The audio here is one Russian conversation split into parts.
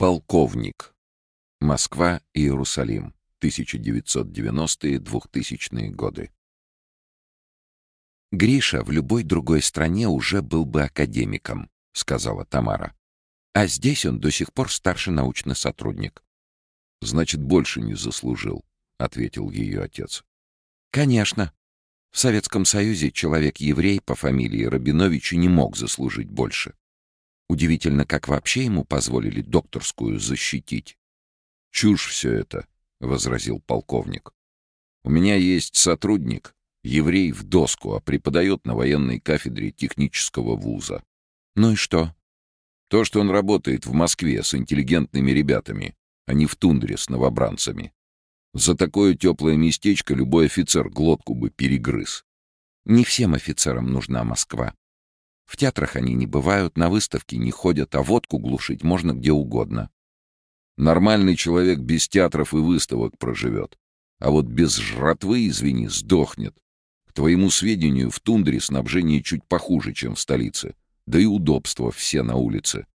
Полковник. Москва, Иерусалим. 1990-2000 годы. «Гриша в любой другой стране уже был бы академиком», — сказала Тамара. «А здесь он до сих пор старший научный сотрудник». «Значит, больше не заслужил», — ответил ее отец. «Конечно. В Советском Союзе человек-еврей по фамилии Рабинович не мог заслужить больше. Удивительно, как вообще ему позволили докторскую защитить. «Чушь все это», — возразил полковник. «У меня есть сотрудник, еврей в доску, а преподает на военной кафедре технического вуза». «Ну и что?» «То, что он работает в Москве с интеллигентными ребятами, а не в тундре с новобранцами. За такое теплое местечко любой офицер глотку бы перегрыз». «Не всем офицерам нужна Москва», в театрах они не бывают, на выставки не ходят, а водку глушить можно где угодно. Нормальный человек без театров и выставок проживет. А вот без жратвы, извини, сдохнет. К твоему сведению, в тундре снабжение чуть похуже, чем в столице. Да и удобства все на улице.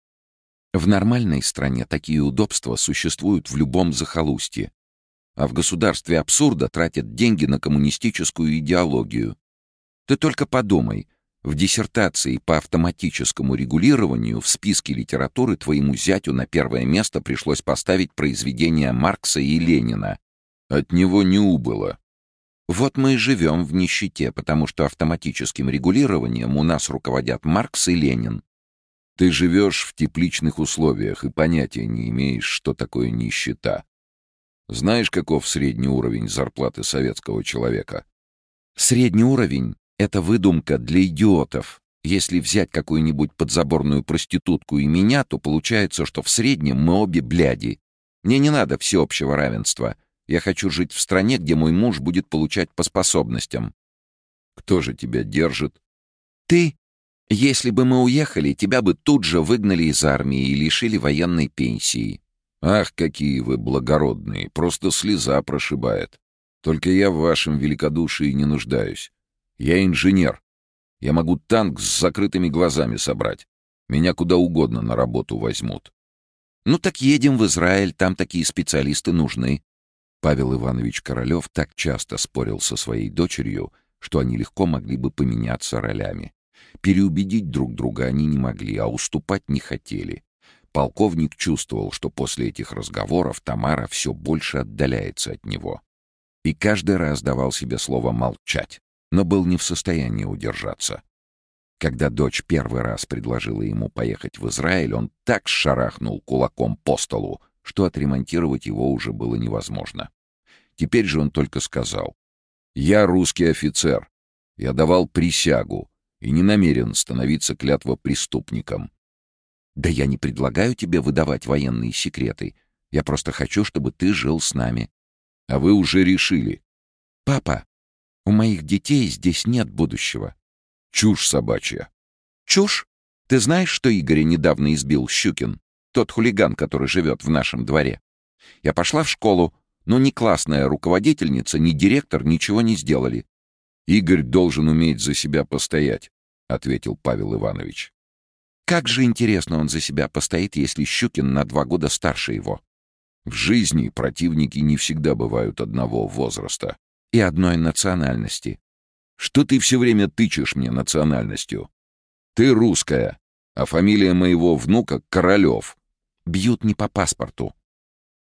В нормальной стране такие удобства существуют в любом захолустье. А в государстве абсурда тратят деньги на коммунистическую идеологию. Ты только подумай, в диссертации по автоматическому регулированию в списке литературы твоему зятю на первое место пришлось поставить произведения Маркса и Ленина. От него не убыло. Вот мы и живем в нищете, потому что автоматическим регулированием у нас руководят Маркс и Ленин. Ты живешь в тепличных условиях и понятия не имеешь, что такое нищета. Знаешь, каков средний уровень зарплаты советского человека? Средний уровень это выдумка для идиотов. Если взять какую-нибудь подзаборную проститутку и меня, то получается, что в среднем мы обе бляди. Мне не надо всеобщего равенства. Я хочу жить в стране, где мой муж будет получать по способностям. Кто же тебя держит? Ты. Если бы мы уехали, тебя бы тут же выгнали из армии и лишили военной пенсии. Ах, какие вы благородные, просто слеза прошибает. Только я в вашем великодушии не нуждаюсь. Я инженер. Я могу танк с закрытыми глазами собрать. Меня куда угодно на работу возьмут. Ну так едем в Израиль, там такие специалисты нужны. Павел Иванович Королев так часто спорил со своей дочерью, что они легко могли бы поменяться ролями. Переубедить друг друга они не могли, а уступать не хотели. Полковник чувствовал, что после этих разговоров Тамара все больше отдаляется от него. И каждый раз давал себе слово молчать но был не в состоянии удержаться. Когда дочь первый раз предложила ему поехать в Израиль, он так шарахнул кулаком по столу, что отремонтировать его уже было невозможно. Теперь же он только сказал, «Я русский офицер. Я давал присягу и не намерен становиться клятвопреступником. Да я не предлагаю тебе выдавать военные секреты. Я просто хочу, чтобы ты жил с нами. А вы уже решили. Папа, у моих детей здесь нет будущего. Чушь собачья. Чушь? Ты знаешь, что Игоря недавно избил Щукин? Тот хулиган, который живет в нашем дворе. Я пошла в школу, но ни классная руководительница, ни директор ничего не сделали. Игорь должен уметь за себя постоять, — ответил Павел Иванович. Как же интересно он за себя постоит, если Щукин на два года старше его. В жизни противники не всегда бывают одного возраста и одной национальности. Что ты все время тычешь мне национальностью? Ты русская, а фамилия моего внука — Королев. Бьют не по паспорту.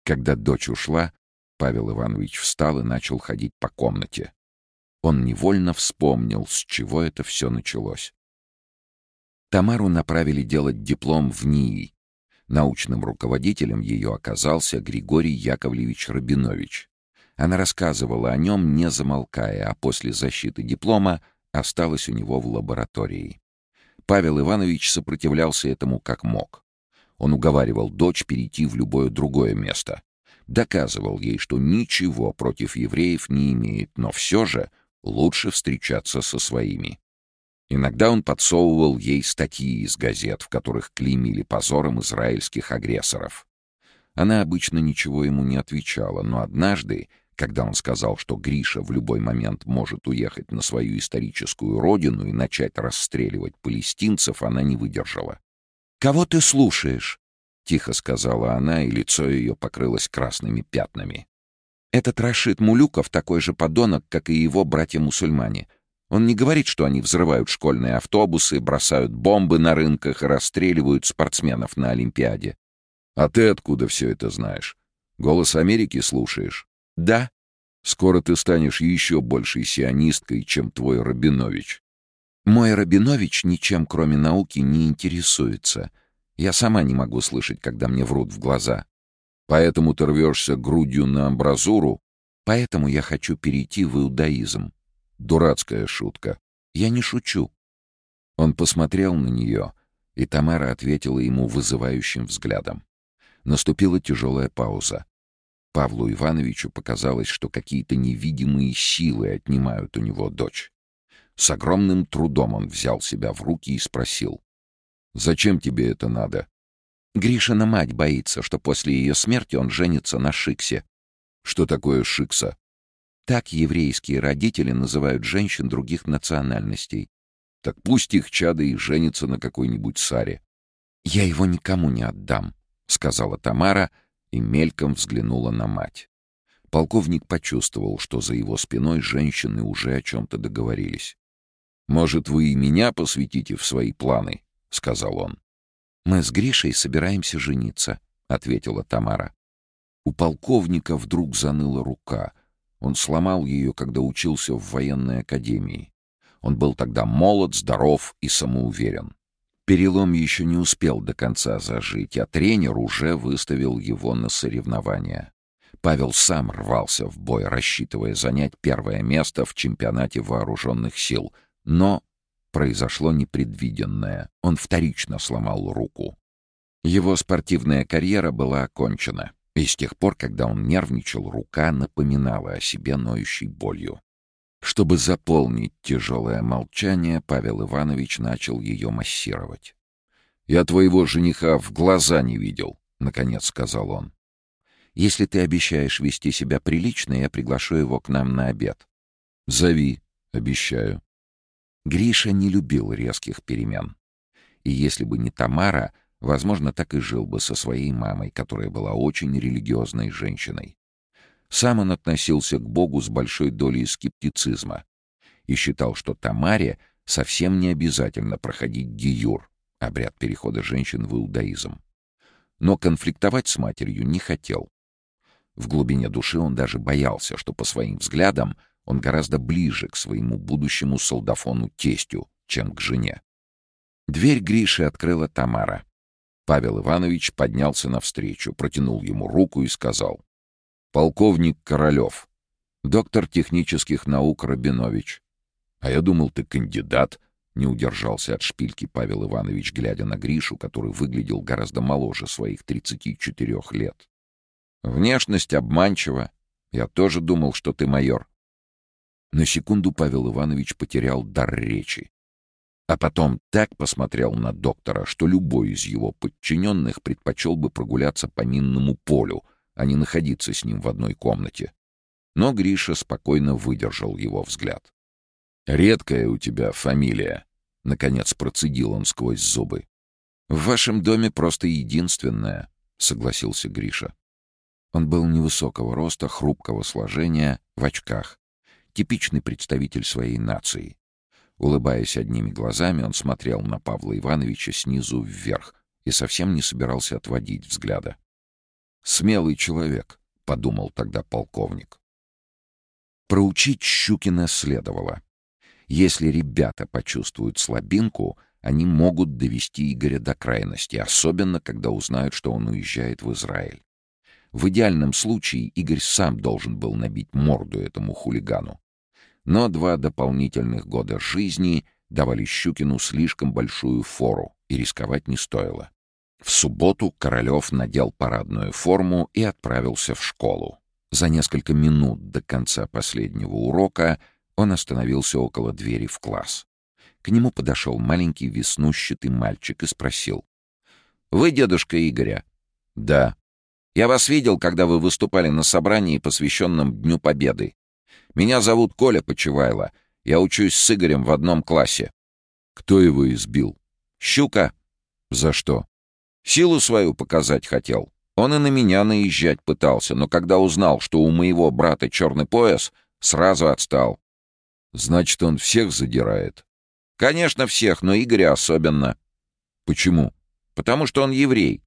Когда дочь ушла, Павел Иванович встал и начал ходить по комнате. Он невольно вспомнил, с чего это все началось. Тамару направили делать диплом в НИИ. Научным руководителем ее оказался Григорий Яковлевич Рабинович. Она рассказывала о нем, не замолкая, а после защиты диплома осталась у него в лаборатории. Павел Иванович сопротивлялся этому как мог. Он уговаривал дочь перейти в любое другое место. Доказывал ей, что ничего против евреев не имеет, но все же лучше встречаться со своими. Иногда он подсовывал ей статьи из газет, в которых клеймили позором израильских агрессоров. Она обычно ничего ему не отвечала, но однажды когда он сказал, что Гриша в любой момент может уехать на свою историческую родину и начать расстреливать палестинцев, она не выдержала. «Кого ты слушаешь? тихо сказала она, и лицо ее покрылось красными пятнами. «Этот Рашид Мулюков такой же подонок, как и его братья-мусульмане. Он не говорит, что они взрывают школьные автобусы, бросают бомбы на рынках и расстреливают спортсменов на Олимпиаде. А ты откуда все это знаешь? Голос Америки слушаешь? Да. Скоро ты станешь еще большей сионисткой, чем твой Рабинович. Мой Рабинович ничем, кроме науки, не интересуется. Я сама не могу слышать, когда мне врут в глаза. Поэтому ты рвешься грудью на амбразуру? Поэтому я хочу перейти в иудаизм. Дурацкая шутка. Я не шучу. Он посмотрел на нее, и Тамара ответила ему вызывающим взглядом. Наступила тяжелая пауза. Павлу Ивановичу показалось, что какие-то невидимые силы отнимают у него дочь. С огромным трудом он взял себя в руки и спросил. «Зачем тебе это надо?» Гришина мать боится, что после ее смерти он женится на Шиксе. «Что такое Шикса?» Так еврейские родители называют женщин других национальностей. Так пусть их чада и женится на какой-нибудь Саре. «Я его никому не отдам», — сказала Тамара и мельком взглянула на мать. Полковник почувствовал, что за его спиной женщины уже о чем-то договорились. «Может, вы и меня посвятите в свои планы?» — сказал он. «Мы с Гришей собираемся жениться», — ответила Тамара. У полковника вдруг заныла рука — он сломал ее, когда учился в военной академии. Он был тогда молод, здоров и самоуверен. Перелом еще не успел до конца зажить, а тренер уже выставил его на соревнования. Павел сам рвался в бой, рассчитывая занять первое место в чемпионате вооруженных сил. Но произошло непредвиденное. Он вторично сломал руку. Его спортивная карьера была окончена. И с тех пор, когда он нервничал, рука напоминала о себе ноющей болью. Чтобы заполнить тяжелое молчание, Павел Иванович начал ее массировать. «Я твоего жениха в глаза не видел», — наконец сказал он. «Если ты обещаешь вести себя прилично, я приглашу его к нам на обед». «Зови, обещаю». Гриша не любил резких перемен. И если бы не Тамара, Возможно, так и жил бы со своей мамой, которая была очень религиозной женщиной. Сам он относился к Богу с большой долей скептицизма и считал, что Тамаре совсем не обязательно проходить гиюр, обряд перехода женщин в иудаизм. Но конфликтовать с матерью не хотел. В глубине души он даже боялся, что по своим взглядам он гораздо ближе к своему будущему солдафону-тестю, чем к жене. Дверь Гриши открыла Тамара. Павел Иванович поднялся навстречу, протянул ему руку и сказал. «Полковник Королев, доктор технических наук Рабинович». «А я думал, ты кандидат», — не удержался от шпильки Павел Иванович, глядя на Гришу, который выглядел гораздо моложе своих 34 лет. «Внешность обманчива. Я тоже думал, что ты майор». На секунду Павел Иванович потерял дар речи. А потом так посмотрел на доктора, что любой из его подчиненных предпочел бы прогуляться по минному полю, а не находиться с ним в одной комнате. Но Гриша спокойно выдержал его взгляд. «Редкая у тебя фамилия», — наконец процедил он сквозь зубы. «В вашем доме просто единственная», — согласился Гриша. Он был невысокого роста, хрупкого сложения, в очках. Типичный представитель своей нации. Улыбаясь одними глазами, он смотрел на Павла Ивановича снизу вверх и совсем не собирался отводить взгляда. «Смелый человек», — подумал тогда полковник. Проучить Щукина следовало. Если ребята почувствуют слабинку, они могут довести Игоря до крайности, особенно когда узнают, что он уезжает в Израиль. В идеальном случае Игорь сам должен был набить морду этому хулигану. Но два дополнительных года жизни давали Щукину слишком большую фору, и рисковать не стоило. В субботу Королев надел парадную форму и отправился в школу. За несколько минут до конца последнего урока он остановился около двери в класс. К нему подошел маленький веснущатый мальчик и спросил. «Вы дедушка Игоря?» «Да». «Я вас видел, когда вы выступали на собрании, посвященном Дню Победы. Меня зовут Коля Почевайло. Я учусь с Игорем в одном классе». «Кто его избил?» «Щука». «За что?» Силу свою показать хотел. Он и на меня наезжать пытался, но когда узнал, что у моего брата черный пояс, сразу отстал. Значит, он всех задирает? Конечно, всех, но Игоря особенно. Почему? Потому что он еврей.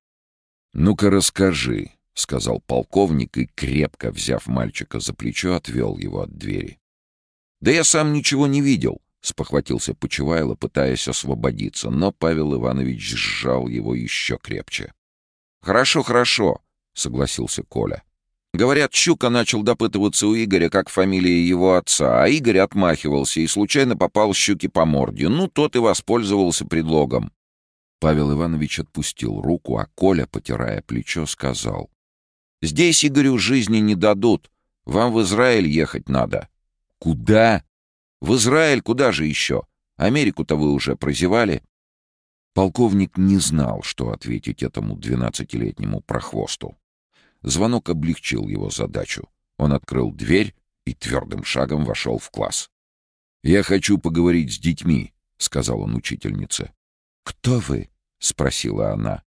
Ну-ка расскажи, — сказал полковник и, крепко взяв мальчика за плечо, отвел его от двери. «Да я сам ничего не видел», — спохватился Почевайло, пытаясь освободиться, но Павел Иванович сжал его еще крепче. «Хорошо, хорошо», — согласился Коля. Говорят, Щука начал допытываться у Игоря, как фамилия его отца, а Игорь отмахивался и случайно попал Щуке по морде. Ну, тот и воспользовался предлогом. Павел Иванович отпустил руку, а Коля, потирая плечо, сказал. «Здесь Игорю жизни не дадут. Вам в Израиль ехать надо». «Куда?» «В Израиль куда же еще? Америку-то вы уже прозевали?» Полковник не знал, что ответить этому двенадцатилетнему прохвосту. Звонок облегчил его задачу. Он открыл дверь и твердым шагом вошел в класс. «Я хочу поговорить с детьми», — сказал он учительнице. «Кто вы?» — спросила она.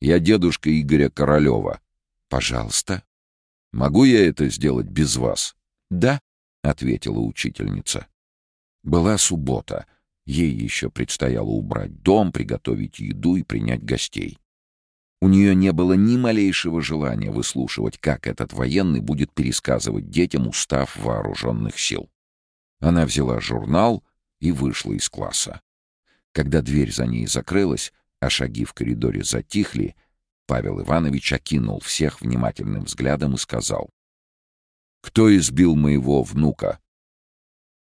«Я дедушка Игоря Королева. Пожалуйста». «Могу я это сделать без вас?» «Да», — ответила учительница. Была суббота. Ей еще предстояло убрать дом, приготовить еду и принять гостей. У нее не было ни малейшего желания выслушивать, как этот военный будет пересказывать детям устав вооруженных сил. Она взяла журнал и вышла из класса. Когда дверь за ней закрылась, а шаги в коридоре затихли, Павел Иванович окинул всех внимательным взглядом и сказал. «Кто избил моего внука?»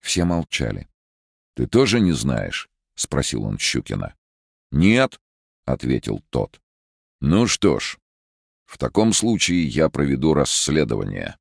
Все молчали. «Ты тоже не знаешь?» — спросил он Щукина. «Нет», — ответил тот. «Ну что ж, в таком случае я проведу расследование».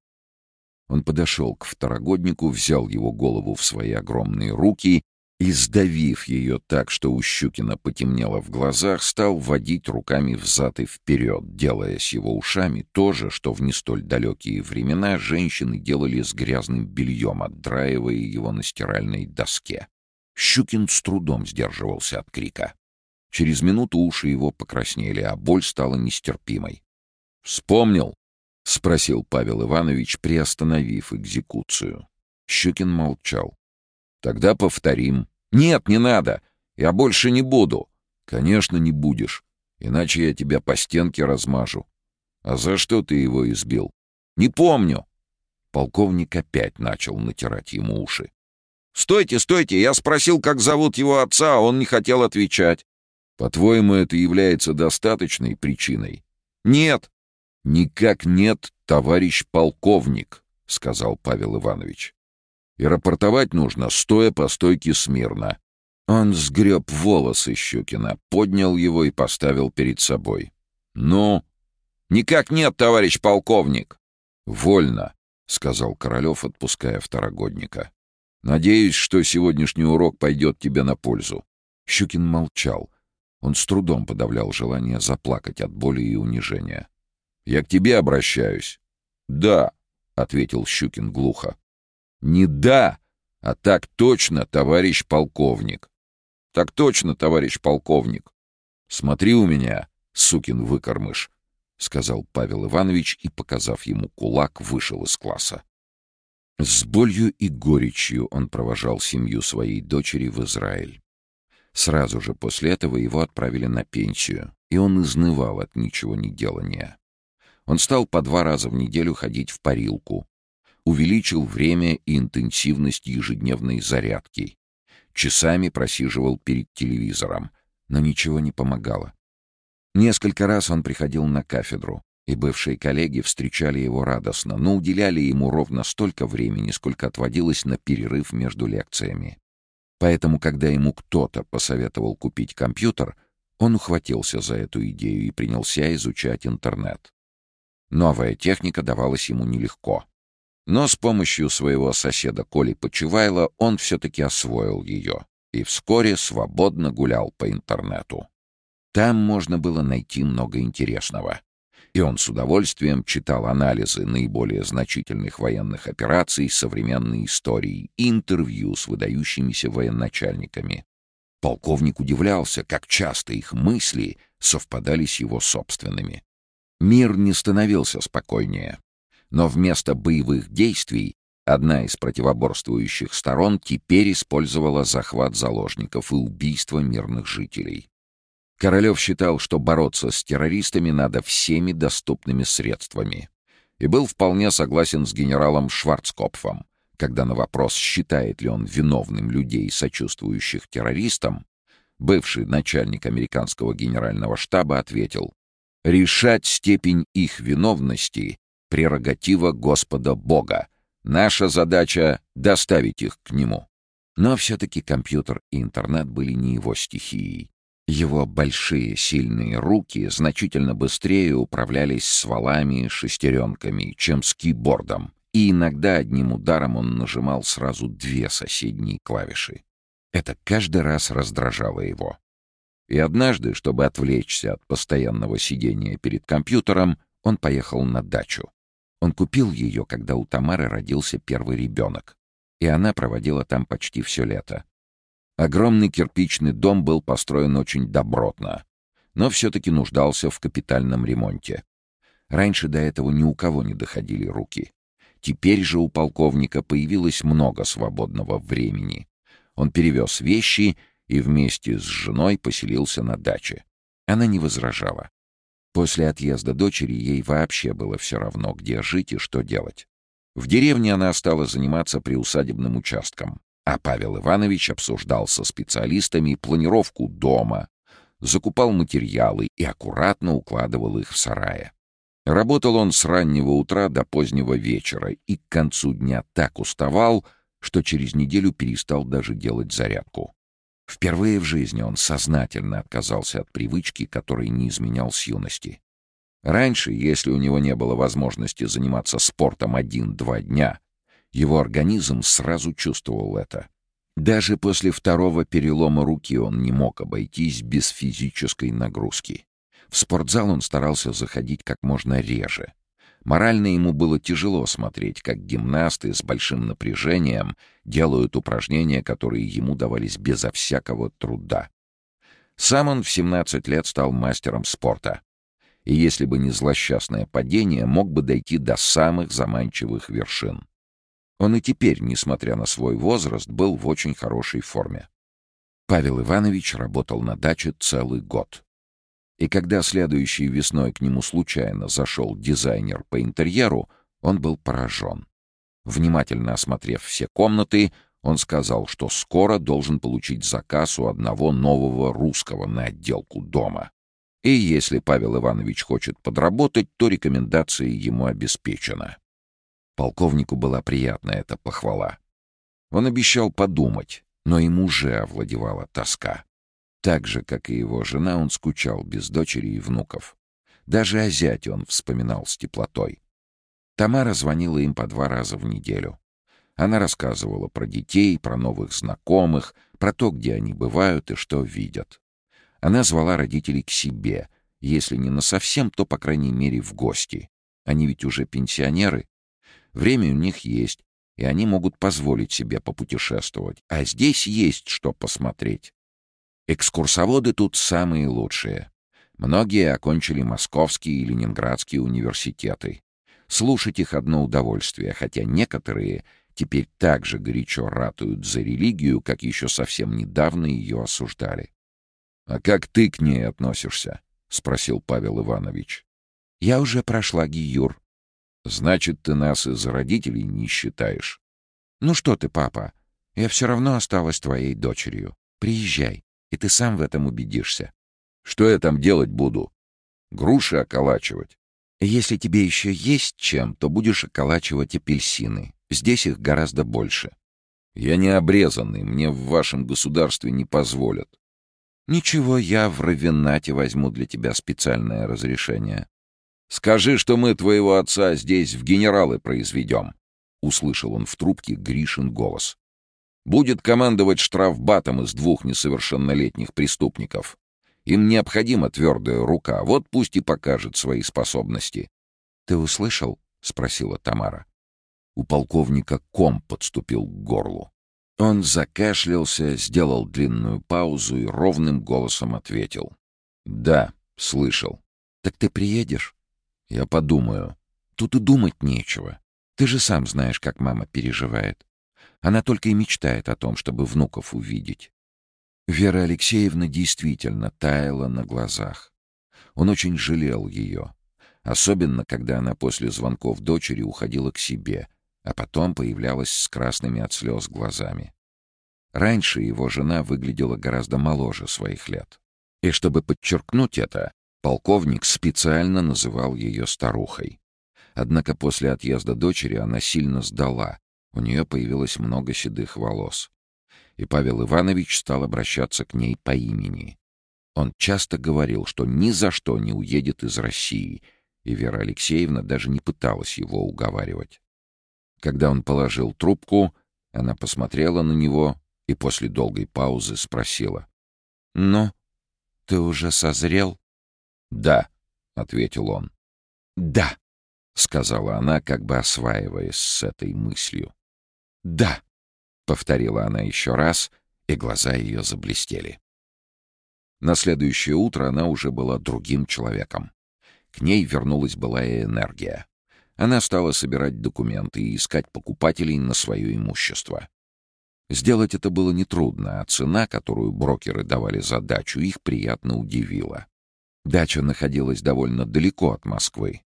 Он подошел к второгоднику, взял его голову в свои огромные руки и, сдавив ее так, что у Щукина потемнело в глазах, стал водить руками взад и вперед, делая с его ушами то же, что в не столь далекие времена женщины делали с грязным бельем, отдраивая его на стиральной доске. Щукин с трудом сдерживался от крика. Через минуту уши его покраснели, а боль стала нестерпимой. «Вспомнил?» — спросил Павел Иванович, приостановив экзекуцию. Щукин молчал. «Тогда повторим». «Нет, не надо. Я больше не буду». «Конечно, не будешь. Иначе я тебя по стенке размажу». «А за что ты его избил?» «Не помню». Полковник опять начал натирать ему уши. «Стойте, стойте! Я спросил, как зовут его отца, а он не хотел отвечать. По-твоему, это является достаточной причиной? Нет. Никак нет, товарищ полковник, сказал Павел Иванович. И рапортовать нужно, стоя по стойке смирно. Он сгреб волосы Щукина, поднял его и поставил перед собой. «Ну?» «Никак нет, товарищ полковник!» «Вольно», — сказал Королев, отпуская второгодника. «Надеюсь, что сегодняшний урок пойдет тебе на пользу». Щукин молчал, он с трудом подавлял желание заплакать от боли и унижения. «Я к тебе обращаюсь». «Да», — ответил Щукин глухо. «Не да, а так точно, товарищ полковник». «Так точно, товарищ полковник». «Смотри у меня, сукин выкормыш», — сказал Павел Иванович и, показав ему кулак, вышел из класса. С болью и горечью он провожал семью своей дочери в Израиль. Сразу же после этого его отправили на пенсию, и он изнывал от ничего не делания. Он стал по два раза в неделю ходить в парилку, увеличил время и интенсивность ежедневной зарядки, часами просиживал перед телевизором, но ничего не помогало. Несколько раз он приходил на кафедру, и бывшие коллеги встречали его радостно, но уделяли ему ровно столько времени, сколько отводилось на перерыв между лекциями. Поэтому, когда ему кто-то посоветовал купить компьютер, он ухватился за эту идею и принялся изучать интернет. Новая техника давалась ему нелегко. Но с помощью своего соседа Коли Почевайла он все-таки освоил ее и вскоре свободно гулял по интернету. Там можно было найти много интересного и он с удовольствием читал анализы наиболее значительных военных операций современной истории интервью с выдающимися военачальниками. Полковник удивлялся, как часто их мысли совпадали с его собственными. Мир не становился спокойнее. Но вместо боевых действий одна из противоборствующих сторон теперь использовала захват заложников и убийство мирных жителей. Королев считал, что бороться с террористами надо всеми доступными средствами. И был вполне согласен с генералом Шварцкопфом, когда на вопрос, считает ли он виновным людей, сочувствующих террористам, бывший начальник американского генерального штаба ответил «Решать степень их виновности — прерогатива Господа Бога. Наша задача — доставить их к Нему». Но все-таки компьютер и интернет были не его стихией. Его большие сильные руки значительно быстрее управлялись с валами и шестеренками, чем с кибордом, и иногда одним ударом он нажимал сразу две соседние клавиши. Это каждый раз раздражало его. И однажды, чтобы отвлечься от постоянного сидения перед компьютером, он поехал на дачу. Он купил ее, когда у Тамары родился первый ребенок, и она проводила там почти все лето. Огромный кирпичный дом был построен очень добротно, но все-таки нуждался в капитальном ремонте. Раньше до этого ни у кого не доходили руки. Теперь же у полковника появилось много свободного времени. Он перевез вещи и вместе с женой поселился на даче. Она не возражала. После отъезда дочери ей вообще было все равно, где жить и что делать. В деревне она стала заниматься приусадебным участком. А Павел Иванович обсуждал со специалистами планировку дома, закупал материалы и аккуратно укладывал их в сарае. Работал он с раннего утра до позднего вечера и к концу дня так уставал, что через неделю перестал даже делать зарядку. Впервые в жизни он сознательно отказался от привычки, которой не изменял с юности. Раньше, если у него не было возможности заниматься спортом один-два дня, его организм сразу чувствовал это. Даже после второго перелома руки он не мог обойтись без физической нагрузки. В спортзал он старался заходить как можно реже. Морально ему было тяжело смотреть, как гимнасты с большим напряжением делают упражнения, которые ему давались безо всякого труда. Сам он в 17 лет стал мастером спорта. И если бы не злосчастное падение, мог бы дойти до самых заманчивых вершин. Он и теперь, несмотря на свой возраст, был в очень хорошей форме. Павел Иванович работал на даче целый год. И когда следующей весной к нему случайно зашел дизайнер по интерьеру, он был поражен. Внимательно осмотрев все комнаты, он сказал, что скоро должен получить заказ у одного нового русского на отделку дома. И если Павел Иванович хочет подработать, то рекомендация ему обеспечена. Полковнику была приятна эта похвала. Он обещал подумать, но ему уже овладевала тоска. Так же, как и его жена, он скучал без дочери и внуков. Даже о зяте он вспоминал с теплотой. Тамара звонила им по два раза в неделю. Она рассказывала про детей, про новых знакомых, про то, где они бывают и что видят. Она звала родителей к себе, если не насовсем, то, по крайней мере, в гости. Они ведь уже пенсионеры, Время у них есть, и они могут позволить себе попутешествовать. А здесь есть что посмотреть. Экскурсоводы тут самые лучшие. Многие окончили московские и ленинградские университеты. Слушать их одно удовольствие, хотя некоторые теперь так же горячо ратуют за религию, как еще совсем недавно ее осуждали. «А как ты к ней относишься?» — спросил Павел Иванович. «Я уже прошла Гиюр», Значит, ты нас из родителей не считаешь. Ну что ты, папа, я все равно осталась твоей дочерью. Приезжай, и ты сам в этом убедишься. Что я там делать буду? Груши околачивать? Если тебе еще есть чем, то будешь околачивать апельсины. Здесь их гораздо больше. Я не обрезанный, мне в вашем государстве не позволят. Ничего, я в Равенате возьму для тебя специальное разрешение. Скажи, что мы твоего отца здесь в генералы произведем!» — услышал он в трубке Гришин голос. «Будет командовать штрафбатом из двух несовершеннолетних преступников. Им необходима твердая рука, вот пусть и покажет свои способности». «Ты услышал?» — спросила Тамара. У полковника ком подступил к горлу. Он закашлялся, сделал длинную паузу и ровным голосом ответил. «Да, слышал». «Так ты приедешь?» «Я подумаю». «Тут и думать нечего. Ты же сам знаешь, как мама переживает. Она только и мечтает о том, чтобы внуков увидеть». Вера Алексеевна действительно таяла на глазах. Он очень жалел ее. Особенно, когда она после звонков дочери уходила к себе, а потом появлялась с красными от слез глазами. Раньше его жена выглядела гораздо моложе своих лет. И чтобы подчеркнуть это, полковник специально называл ее старухой. Однако после отъезда дочери она сильно сдала, у нее появилось много седых волос. И Павел Иванович стал обращаться к ней по имени. Он часто говорил, что ни за что не уедет из России, и Вера Алексеевна даже не пыталась его уговаривать. Когда он положил трубку, она посмотрела на него и после долгой паузы спросила. «Ну, ты уже созрел?» «Да», — ответил он. «Да», — сказала она, как бы осваиваясь с этой мыслью. «Да», — повторила она еще раз, и глаза ее заблестели. На следующее утро она уже была другим человеком. К ней вернулась былая энергия. Она стала собирать документы и искать покупателей на свое имущество. Сделать это было нетрудно, а цена, которую брокеры давали за дачу, их приятно удивила. Дача находилась довольно далеко от Москвы.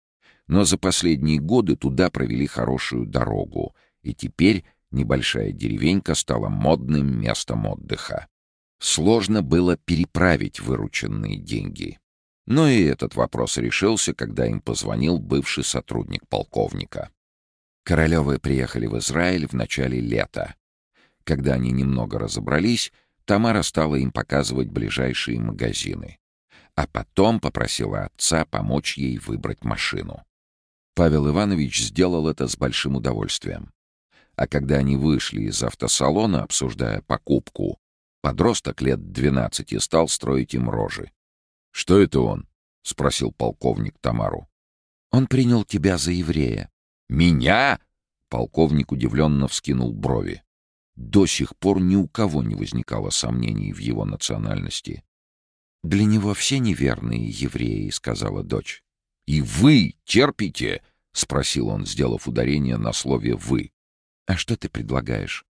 Но за последние годы туда провели хорошую дорогу, и теперь небольшая деревенька стала модным местом отдыха. Сложно было переправить вырученные деньги. Но и этот вопрос решился, когда им позвонил бывший сотрудник полковника. Королевы приехали в Израиль в начале лета. Когда они немного разобрались, Тамара стала им показывать ближайшие магазины. А потом попросила отца помочь ей выбрать машину. Павел Иванович сделал это с большим удовольствием. А когда они вышли из автосалона, обсуждая покупку, подросток лет двенадцати стал строить им рожи. «Что это он?» — спросил полковник Тамару. «Он принял тебя за еврея». «Меня?» — полковник удивленно вскинул брови. До сих пор ни у кого не возникало сомнений в его национальности. «Для него все неверные евреи», — сказала дочь. «И вы терпите?» — спросил он, сделав ударение на слове «вы». «А что ты предлагаешь?»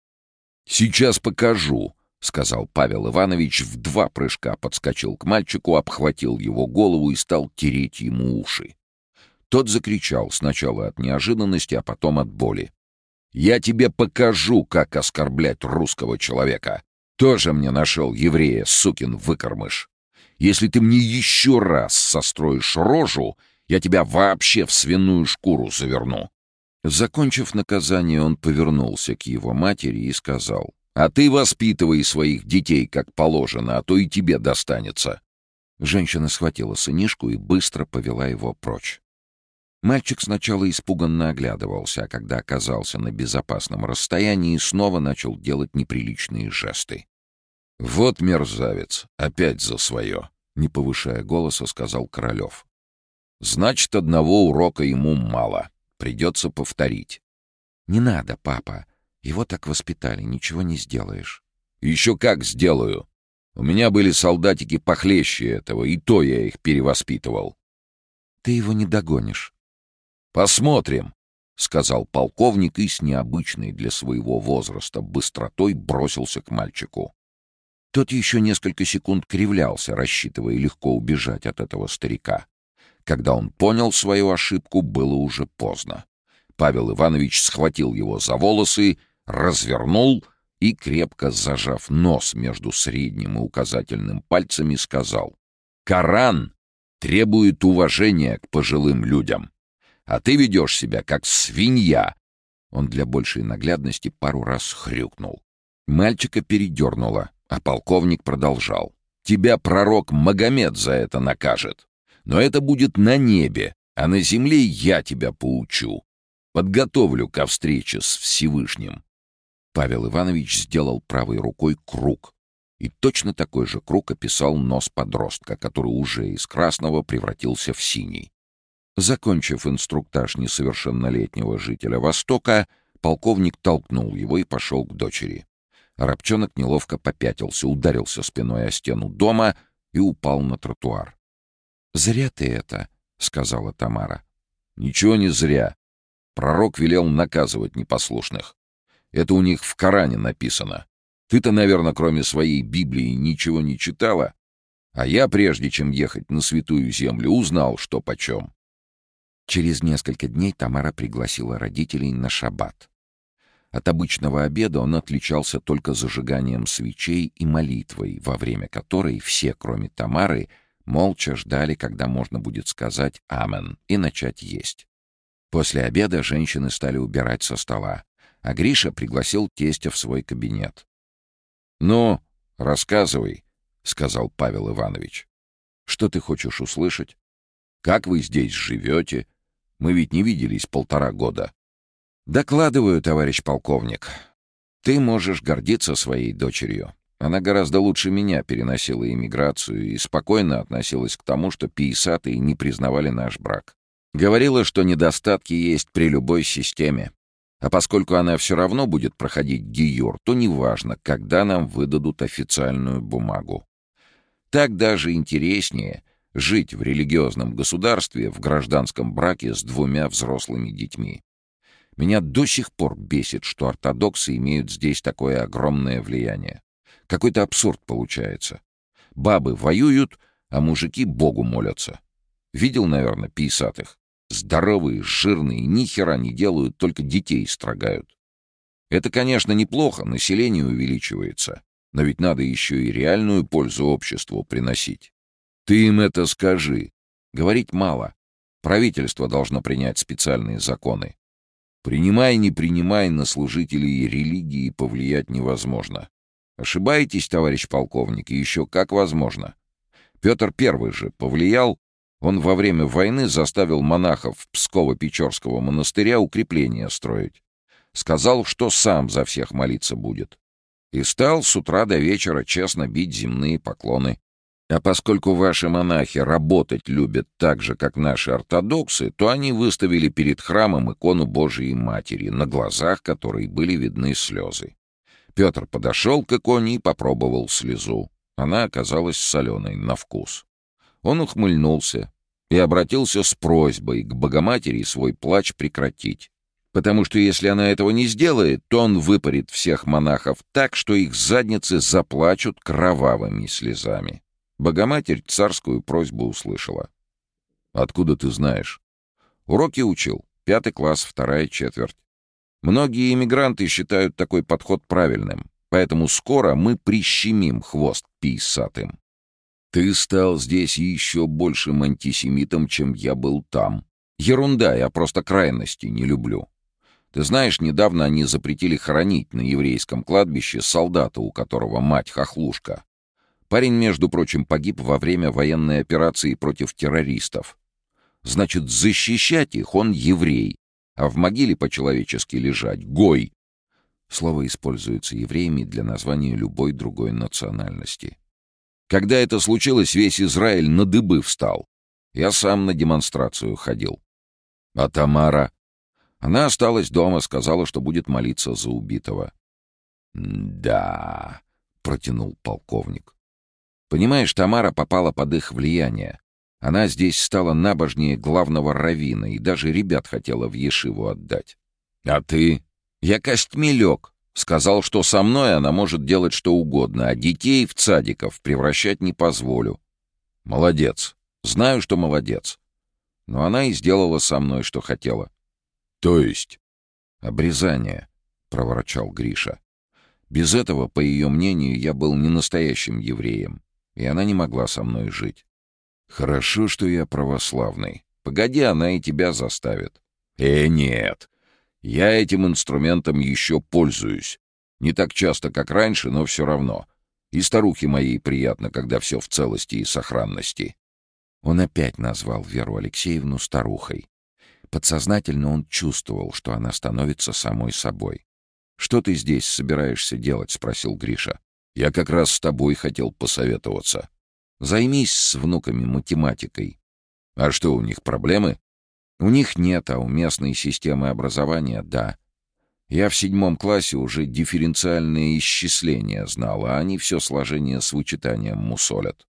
«Сейчас покажу», — сказал Павел Иванович, в два прыжка подскочил к мальчику, обхватил его голову и стал тереть ему уши. Тот закричал сначала от неожиданности, а потом от боли. «Я тебе покажу, как оскорблять русского человека. Тоже мне нашел еврея, сукин выкормыш. Если ты мне еще раз состроишь рожу, я тебя вообще в свиную шкуру заверну». Закончив наказание, он повернулся к его матери и сказал, а ты воспитывай своих детей как положено, а то и тебе достанется». Женщина схватила сынишку и быстро повела его прочь. Мальчик сначала испуганно оглядывался, а когда оказался на безопасном расстоянии, снова начал делать неприличные жесты. «Вот мерзавец, опять за свое!» — не повышая голоса, сказал Королев. «Значит, одного урока ему мало. Придется повторить». «Не надо, папа. Его так воспитали, ничего не сделаешь. Еще как сделаю. У меня были солдатики похлеще этого, и то я их перевоспитывал. Ты его не догонишь. Посмотрим, — сказал полковник и с необычной для своего возраста быстротой бросился к мальчику. Тот еще несколько секунд кривлялся, рассчитывая легко убежать от этого старика. Когда он понял свою ошибку, было уже поздно. Павел Иванович схватил его за волосы развернул и, крепко зажав нос между средним и указательным пальцами, сказал «Коран требует уважения к пожилым людям, а ты ведешь себя как свинья». Он для большей наглядности пару раз хрюкнул. Мальчика передернуло, а полковник продолжал. «Тебя пророк Магомед за это накажет. Но это будет на небе, а на земле я тебя поучу. Подготовлю ко встрече с Всевышним. Павел Иванович сделал правой рукой круг. И точно такой же круг описал нос подростка, который уже из красного превратился в синий. Закончив инструктаж несовершеннолетнего жителя Востока, полковник толкнул его и пошел к дочери. Рабчонок неловко попятился, ударился спиной о стену дома и упал на тротуар. «Зря ты это», — сказала Тамара. «Ничего не зря. Пророк велел наказывать непослушных. Это у них в Коране написано. Ты-то, наверное, кроме своей Библии ничего не читала. А я, прежде чем ехать на святую землю, узнал, что почем. Через несколько дней Тамара пригласила родителей на шаббат. От обычного обеда он отличался только зажиганием свечей и молитвой, во время которой все, кроме Тамары, молча ждали, когда можно будет сказать «Амен» и начать есть. После обеда женщины стали убирать со стола, а Гриша пригласил тестя в свой кабинет. «Ну, рассказывай», — сказал Павел Иванович. «Что ты хочешь услышать?» «Как вы здесь живете? Мы ведь не виделись полтора года». «Докладываю, товарищ полковник. Ты можешь гордиться своей дочерью. Она гораздо лучше меня переносила иммиграцию и спокойно относилась к тому, что пиесатые не признавали наш брак. Говорила, что недостатки есть при любой системе. А поскольку она все равно будет проходить гиюр, то неважно, когда нам выдадут официальную бумагу. Так даже интереснее жить в религиозном государстве в гражданском браке с двумя взрослыми детьми. Меня до сих пор бесит, что ортодоксы имеют здесь такое огромное влияние. Какой-то абсурд получается. Бабы воюют, а мужики Богу молятся. Видел, наверное, писатых. Здоровые, жирные, ни хера не делают, только детей строгают. Это, конечно, неплохо, население увеличивается. Но ведь надо еще и реальную пользу обществу приносить. Ты им это скажи. Говорить мало. Правительство должно принять специальные законы. Принимай, не принимай, на служителей религии повлиять невозможно. Ошибаетесь, товарищ полковник, и еще как возможно. Петр Первый же повлиял, он во время войны заставил монахов Псково-Печорского монастыря укрепления строить. Сказал, что сам за всех молиться будет. И стал с утра до вечера честно бить земные поклоны. А поскольку ваши монахи работать любят так же, как наши ортодоксы, то они выставили перед храмом икону Божией Матери, на глазах которой были видны слезы. Петр подошел к иконе и попробовал слезу. Она оказалась соленой на вкус. Он ухмыльнулся и обратился с просьбой к Богоматери свой плач прекратить. Потому что если она этого не сделает, то он выпарит всех монахов так, что их задницы заплачут кровавыми слезами. Богоматерь царскую просьбу услышала. «Откуда ты знаешь?» «Уроки учил. Пятый класс, вторая четверть. Многие иммигранты считают такой подход правильным, поэтому скоро мы прищемим хвост писатым. Ты стал здесь еще большим антисемитом, чем я был там. Ерунда, я просто крайности не люблю. Ты знаешь, недавно они запретили хоронить на еврейском кладбище солдата, у которого мать хохлушка. Парень, между прочим, погиб во время военной операции против террористов. Значит, защищать их он еврей, а в могиле по-человечески лежать — гой. Слово используется евреями для названия любой другой национальности. Когда это случилось, весь Израиль на дыбы встал. Я сам на демонстрацию ходил. А Тамара? Она осталась дома, сказала, что будет молиться за убитого. «Да», — протянул полковник. «Понимаешь, Тамара попала под их влияние. Она здесь стала набожнее главного равина и даже ребят хотела в Ешиву отдать. А ты? Я костьми лег. Сказал, что со мной она может делать что угодно, а детей в цадиков превращать не позволю. Молодец. Знаю, что молодец. Но она и сделала со мной, что хотела. То есть? Обрезание, — проворчал Гриша. Без этого, по ее мнению, я был не настоящим евреем, и она не могла со мной жить. Хорошо, что я православный. Погоди, она и тебя заставит. Э, нет. Я этим инструментом еще пользуюсь. Не так часто, как раньше, но все равно. И старухе моей приятно, когда все в целости и сохранности. Он опять назвал Веру Алексеевну старухой. Подсознательно он чувствовал, что она становится самой собой. «Что ты здесь собираешься делать?» — спросил Гриша. «Я как раз с тобой хотел посоветоваться». Займись с внуками математикой. А что, у них проблемы? У них нет, а у местной системы образования — да. Я в седьмом классе уже дифференциальные исчисления знал, а они все сложение с вычитанием мусолят.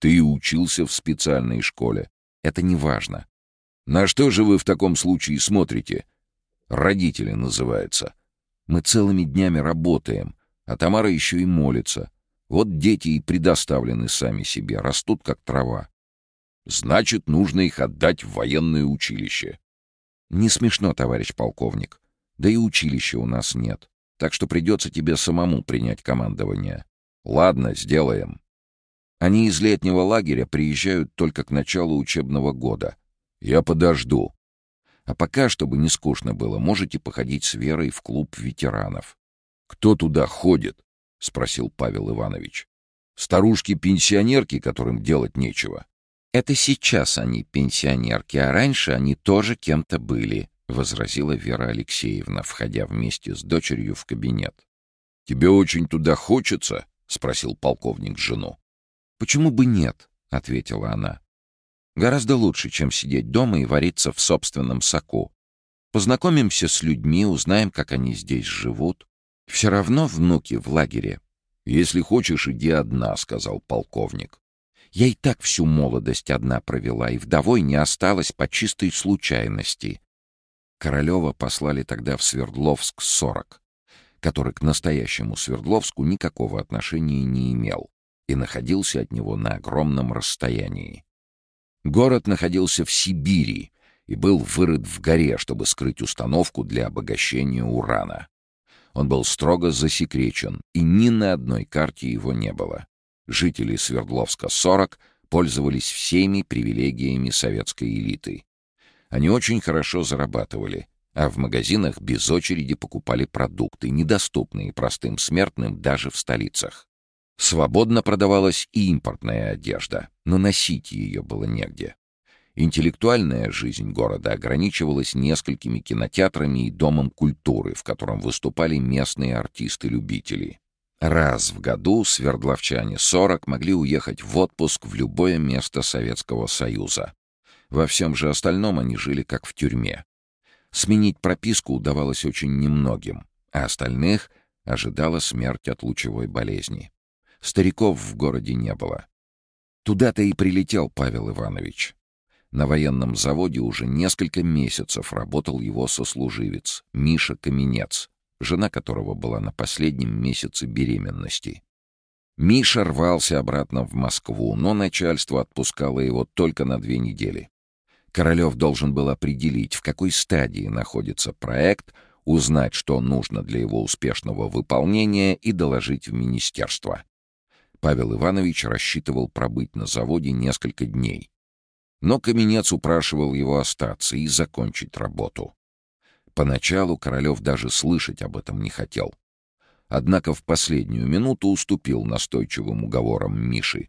Ты учился в специальной школе. Это не важно. На что же вы в таком случае смотрите? Родители называется. Мы целыми днями работаем, а Тамара еще и молится. Вот дети и предоставлены сами себе, растут как трава. Значит, нужно их отдать в военное училище. Не смешно, товарищ полковник. Да и училища у нас нет. Так что придется тебе самому принять командование. Ладно, сделаем. Они из летнего лагеря приезжают только к началу учебного года. Я подожду. А пока, чтобы не скучно было, можете походить с Верой в клуб ветеранов. Кто туда ходит? — спросил Павел Иванович. «Старушки-пенсионерки, которым делать нечего». «Это сейчас они пенсионерки, а раньше они тоже кем-то были», — возразила Вера Алексеевна, входя вместе с дочерью в кабинет. «Тебе очень туда хочется?» — спросил полковник жену. «Почему бы нет?» — ответила она. «Гораздо лучше, чем сидеть дома и вариться в собственном соку. Познакомимся с людьми, узнаем, как они здесь живут. Все равно внуки в лагере. «Если хочешь, иди одна», — сказал полковник. Я и так всю молодость одна провела, и вдовой не осталось по чистой случайности. Королева послали тогда в Свердловск-40, который к настоящему Свердловску никакого отношения не имел и находился от него на огромном расстоянии. Город находился в Сибири и был вырыт в горе, чтобы скрыть установку для обогащения урана. Он был строго засекречен, и ни на одной карте его не было. Жители Свердловска-40 пользовались всеми привилегиями советской элиты. Они очень хорошо зарабатывали, а в магазинах без очереди покупали продукты, недоступные простым смертным даже в столицах. Свободно продавалась и импортная одежда, но носить ее было негде. Интеллектуальная жизнь города ограничивалась несколькими кинотеатрами и домом культуры, в котором выступали местные артисты-любители. Раз в году свердловчане 40 могли уехать в отпуск в любое место Советского Союза. Во всем же остальном они жили как в тюрьме. Сменить прописку удавалось очень немногим, а остальных ожидала смерть от лучевой болезни. Стариков в городе не было. Туда-то и прилетел Павел Иванович. На военном заводе уже несколько месяцев работал его сослуживец, Миша Каменец, жена которого была на последнем месяце беременности. Миша рвался обратно в Москву, но начальство отпускало его только на две недели. Королев должен был определить, в какой стадии находится проект, узнать, что нужно для его успешного выполнения и доложить в министерство. Павел Иванович рассчитывал пробыть на заводе несколько дней. Но Каменец упрашивал его остаться и закончить работу. Поначалу Королев даже слышать об этом не хотел. Однако в последнюю минуту уступил настойчивым уговорам Миши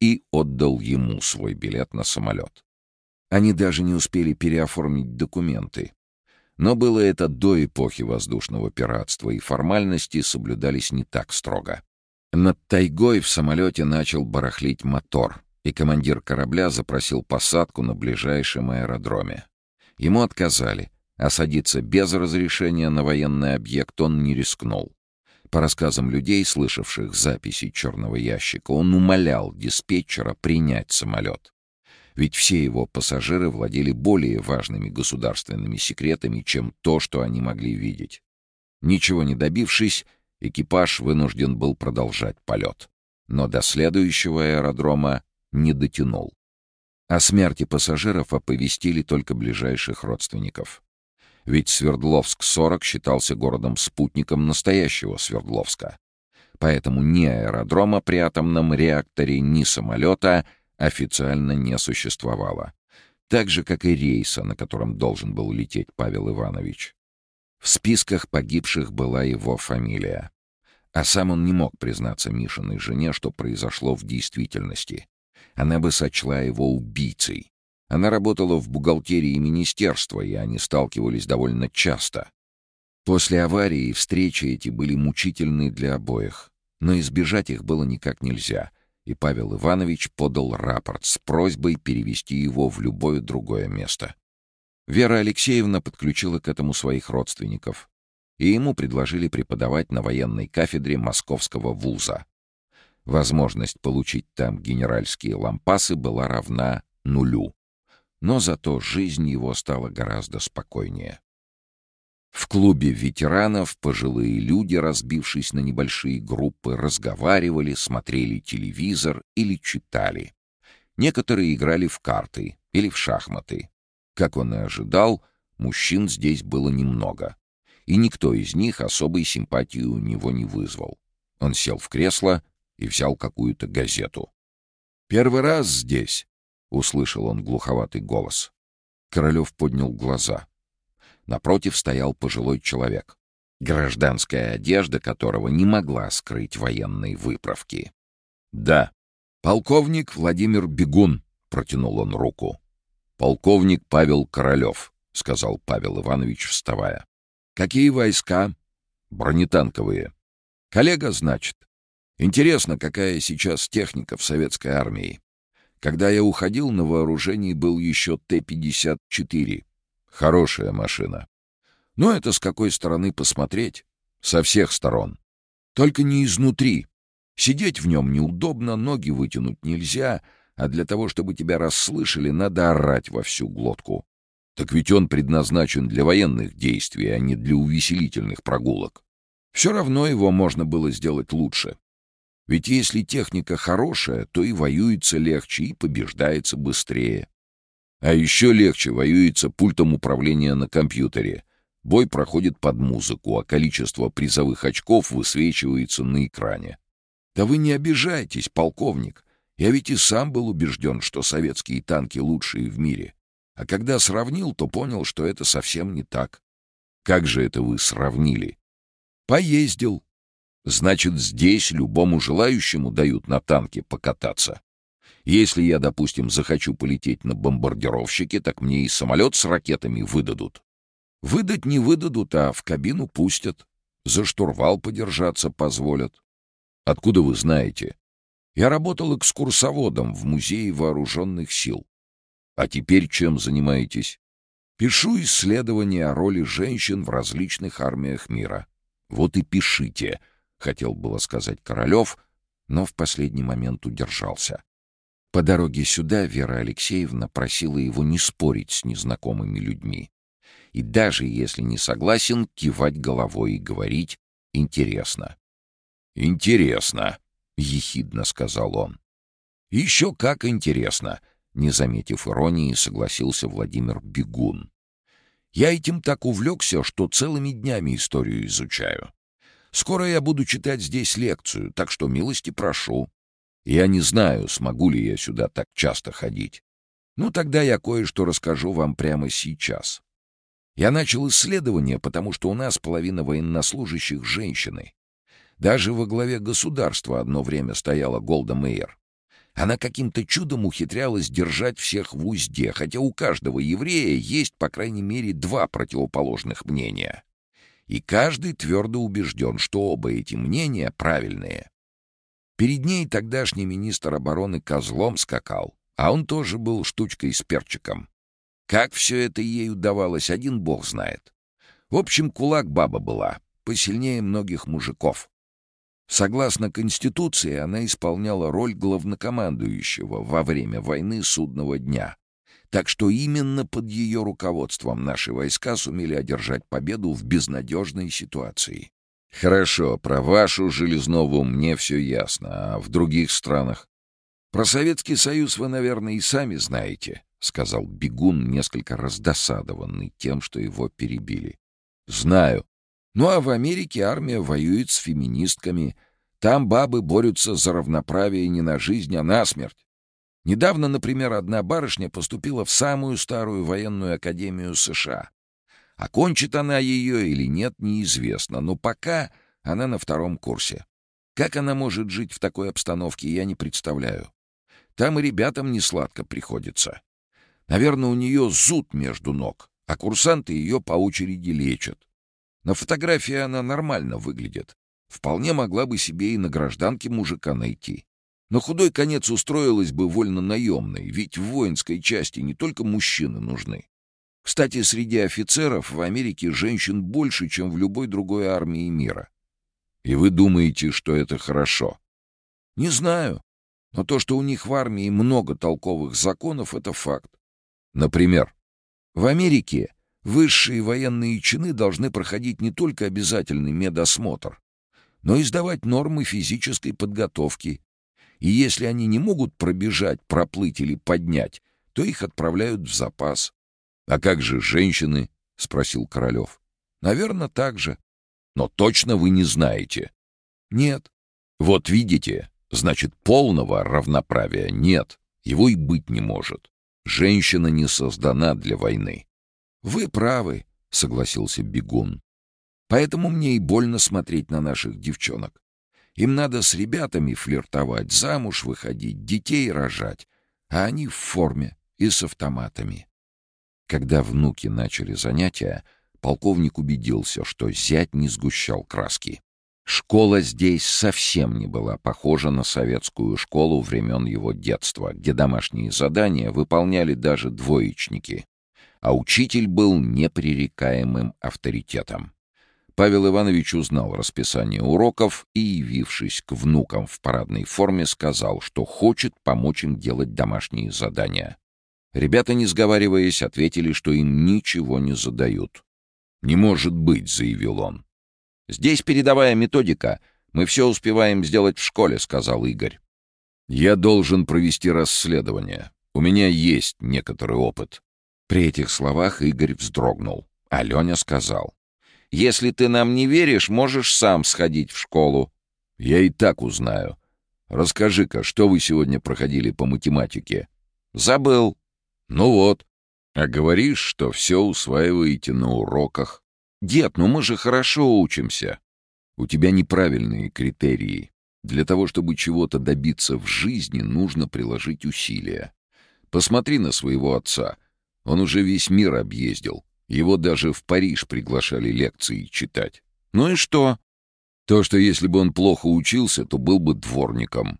и отдал ему свой билет на самолет. Они даже не успели переоформить документы. Но было это до эпохи воздушного пиратства, и формальности соблюдались не так строго. Над тайгой в самолете начал барахлить мотор — и командир корабля запросил посадку на ближайшем аэродроме. Ему отказали, а садиться без разрешения на военный объект он не рискнул. По рассказам людей, слышавших записи черного ящика, он умолял диспетчера принять самолет. Ведь все его пассажиры владели более важными государственными секретами, чем то, что они могли видеть. Ничего не добившись, экипаж вынужден был продолжать полет. Но до следующего аэродрома не дотянул. О смерти пассажиров оповестили только ближайших родственников. Ведь Свердловск-40 считался городом-спутником настоящего Свердловска. Поэтому ни аэродрома при атомном реакторе, ни самолета официально не существовало. Так же, как и рейса, на котором должен был лететь Павел Иванович. В списках погибших была его фамилия. А сам он не мог признаться Мишиной жене, что произошло в действительности она бы сочла его убийцей. Она работала в бухгалтерии министерства, и они сталкивались довольно часто. После аварии встречи эти были мучительны для обоих, но избежать их было никак нельзя, и Павел Иванович подал рапорт с просьбой перевести его в любое другое место. Вера Алексеевна подключила к этому своих родственников. и ему предложили преподавать на военной кафедре Московского вуза. Возможность получить там генеральские лампасы была равна нулю. Но зато жизнь его стала гораздо спокойнее. В клубе ветеранов пожилые люди, разбившись на небольшие группы, разговаривали, смотрели телевизор или читали. Некоторые играли в карты или в шахматы. Как он и ожидал, мужчин здесь было немного. И никто из них особой симпатии у него не вызвал. Он сел в кресло и взял какую-то газету. «Первый раз здесь», — услышал он глуховатый голос. Королев поднял глаза. Напротив стоял пожилой человек, гражданская одежда которого не могла скрыть военные выправки. «Да, полковник Владимир Бегун», — протянул он руку. «Полковник Павел Королев», — сказал Павел Иванович, вставая. «Какие войска?» «Бронетанковые». «Коллега, значит?» Интересно, какая сейчас техника в советской армии. Когда я уходил, на вооружении был еще Т-54. Хорошая машина. Но это с какой стороны посмотреть? Со всех сторон. Только не изнутри. Сидеть в нем неудобно, ноги вытянуть нельзя, а для того, чтобы тебя расслышали, надо орать во всю глотку. Так ведь он предназначен для военных действий, а не для увеселительных прогулок. Все равно его можно было сделать лучше. Ведь если техника хорошая, то и воюется легче, и побеждается быстрее. А еще легче воюется пультом управления на компьютере. Бой проходит под музыку, а количество призовых очков высвечивается на экране. Да вы не обижайтесь, полковник. Я ведь и сам был убежден, что советские танки лучшие в мире. А когда сравнил, то понял, что это совсем не так. Как же это вы сравнили? Поездил, Значит, здесь любому желающему дают на танке покататься. Если я, допустим, захочу полететь на бомбардировщике, так мне и самолет с ракетами выдадут. Выдать не выдадут, а в кабину пустят. За штурвал подержаться позволят. Откуда вы знаете? Я работал экскурсоводом в Музее вооруженных сил. А теперь чем занимаетесь? Пишу исследования о роли женщин в различных армиях мира. Вот и пишите —— хотел было сказать Королев, но в последний момент удержался. По дороге сюда Вера Алексеевна просила его не спорить с незнакомыми людьми. И даже если не согласен, кивать головой и говорить «интересно». «Интересно», — ехидно сказал он. «Еще как интересно», — не заметив иронии, согласился Владимир Бегун. «Я этим так увлекся, что целыми днями историю изучаю. Скоро я буду читать здесь лекцию, так что милости прошу. Я не знаю, смогу ли я сюда так часто ходить. Ну, тогда я кое-что расскажу вам прямо сейчас. Я начал исследование, потому что у нас половина военнослужащих — женщины. Даже во главе государства одно время стояла Голда Мейер. Она каким-то чудом ухитрялась держать всех в узде, хотя у каждого еврея есть, по крайней мере, два противоположных мнения и каждый твердо убежден, что оба эти мнения правильные. Перед ней тогдашний министр обороны козлом скакал, а он тоже был штучкой с перчиком. Как все это ей удавалось, один бог знает. В общем, кулак баба была, посильнее многих мужиков. Согласно Конституции, она исполняла роль главнокомандующего во время войны судного дня, так что именно под ее руководством наши войска сумели одержать победу в безнадежной ситуации. Хорошо, про вашу Железнову мне все ясно, а в других странах? Про Советский Союз вы, наверное, и сами знаете, — сказал Бегун, несколько раздосадованный тем, что его перебили. Знаю. Ну а в Америке армия воюет с феминистками. Там бабы борются за равноправие не на жизнь, а на смерть. Недавно, например, одна барышня поступила в самую старую военную академию США. Окончит она ее или нет, неизвестно, но пока она на втором курсе. Как она может жить в такой обстановке, я не представляю. Там и ребятам не сладко приходится. Наверное, у нее зуд между ног, а курсанты ее по очереди лечат. На фотографии она нормально выглядит. Вполне могла бы себе и на гражданке мужика найти. На худой конец устроилась бы вольно наемной, ведь в воинской части не только мужчины нужны. Кстати, среди офицеров в Америке женщин больше, чем в любой другой армии мира. И вы думаете, что это хорошо? Не знаю. Но то, что у них в армии много толковых законов, это факт. Например? В Америке высшие военные чины должны проходить не только обязательный медосмотр, но и сдавать нормы физической подготовки. И если они не могут пробежать, проплыть или поднять, то их отправляют в запас. «А как же женщины?» — спросил Королев. «Наверное, так же». «Но точно вы не знаете?» «Нет». «Вот видите, значит, полного равноправия нет. Его и быть не может. Женщина не создана для войны». «Вы правы», — согласился Бегун. «Поэтому мне и больно смотреть на наших девчонок. Им надо с ребятами флиртовать, замуж выходить, детей рожать, а они в форме и с автоматами». Когда внуки начали занятия, полковник убедился, что зять не сгущал краски. Школа здесь совсем не была похожа на советскую школу времен его детства, где домашние задания выполняли даже двоечники. А учитель был непререкаемым авторитетом. Павел Иванович узнал расписание уроков и, явившись к внукам в парадной форме, сказал, что хочет помочь им делать домашние задания. Ребята, не сговариваясь, ответили, что им ничего не задают. «Не может быть», — заявил он. «Здесь передовая методика. Мы все успеваем сделать в школе», — сказал Игорь. «Я должен провести расследование. У меня есть некоторый опыт». При этих словах Игорь вздрогнул. А Леня сказал. «Если ты нам не веришь, можешь сам сходить в школу». «Я и так узнаю. Расскажи-ка, что вы сегодня проходили по математике?» «Забыл», «Ну вот. А говоришь, что все усваиваете на уроках. Дед, ну мы же хорошо учимся. У тебя неправильные критерии. Для того, чтобы чего-то добиться в жизни, нужно приложить усилия. Посмотри на своего отца. Он уже весь мир объездил. Его даже в Париж приглашали лекции читать. Ну и что? То, что если бы он плохо учился, то был бы дворником.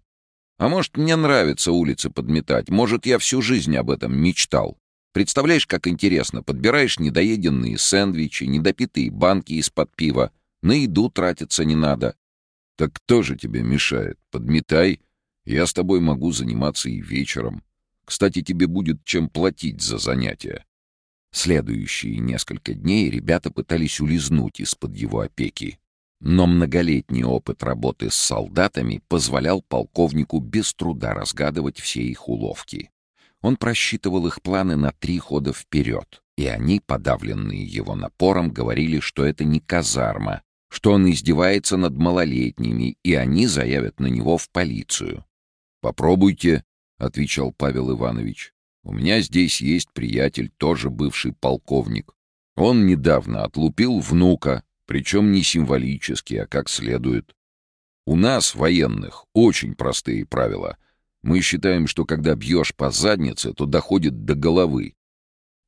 А может, мне нравится улицы подметать. Может, я всю жизнь об этом мечтал. Представляешь, как интересно. Подбираешь недоеденные сэндвичи, недопитые банки из-под пива. На еду тратиться не надо. Так кто же тебе мешает? Подметай. Я с тобой могу заниматься и вечером. Кстати, тебе будет чем платить за занятия. Следующие несколько дней ребята пытались улизнуть из-под его опеки. Но многолетний опыт работы с солдатами позволял полковнику без труда разгадывать все их уловки. Он просчитывал их планы на три хода вперед, и они, подавленные его напором, говорили, что это не казарма, что он издевается над малолетними, и они заявят на него в полицию. «Попробуйте», — отвечал Павел Иванович. «У меня здесь есть приятель, тоже бывший полковник. Он недавно отлупил внука, причем не символически, а как следует. У нас, военных, очень простые правила. Мы считаем, что когда бьешь по заднице, то доходит до головы.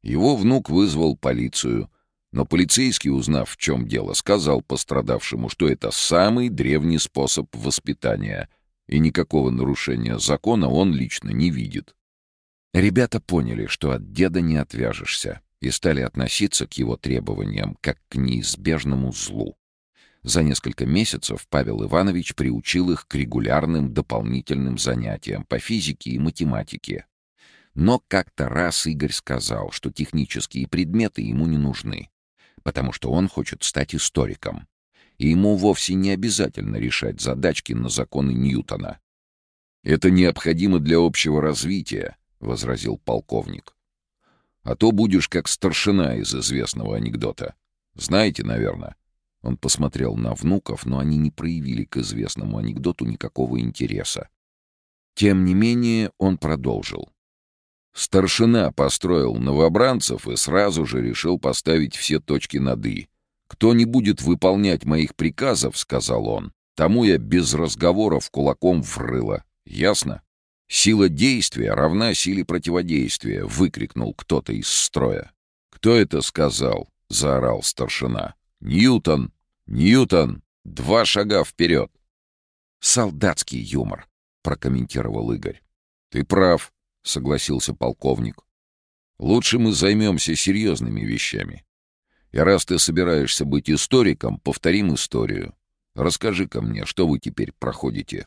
Его внук вызвал полицию, но полицейский, узнав, в чем дело, сказал пострадавшему, что это самый древний способ воспитания, и никакого нарушения закона он лично не видит. Ребята поняли, что от деда не отвяжешься и стали относиться к его требованиям как к неизбежному злу. За несколько месяцев Павел Иванович приучил их к регулярным дополнительным занятиям по физике и математике. Но как-то раз Игорь сказал, что технические предметы ему не нужны, потому что он хочет стать историком, и ему вовсе не обязательно решать задачки на законы Ньютона. «Это необходимо для общего развития», — возразил полковник. А то будешь как старшина из известного анекдота. Знаете, наверное?» Он посмотрел на внуков, но они не проявили к известному анекдоту никакого интереса. Тем не менее он продолжил. Старшина построил новобранцев и сразу же решил поставить все точки над «и». «Кто не будет выполнять моих приказов, — сказал он, — тому я без разговоров кулаком врыло. Ясно?» «Сила действия равна силе противодействия!» — выкрикнул кто-то из строя. «Кто это сказал?» — заорал старшина. «Ньютон! Ньютон! Два шага вперед!» «Солдатский юмор!» — прокомментировал Игорь. «Ты прав», — согласился полковник. Лучше мы займемся серьезными вещами. И раз ты собираешься быть историком, повторим историю. Расскажи-ка мне, что вы теперь проходите.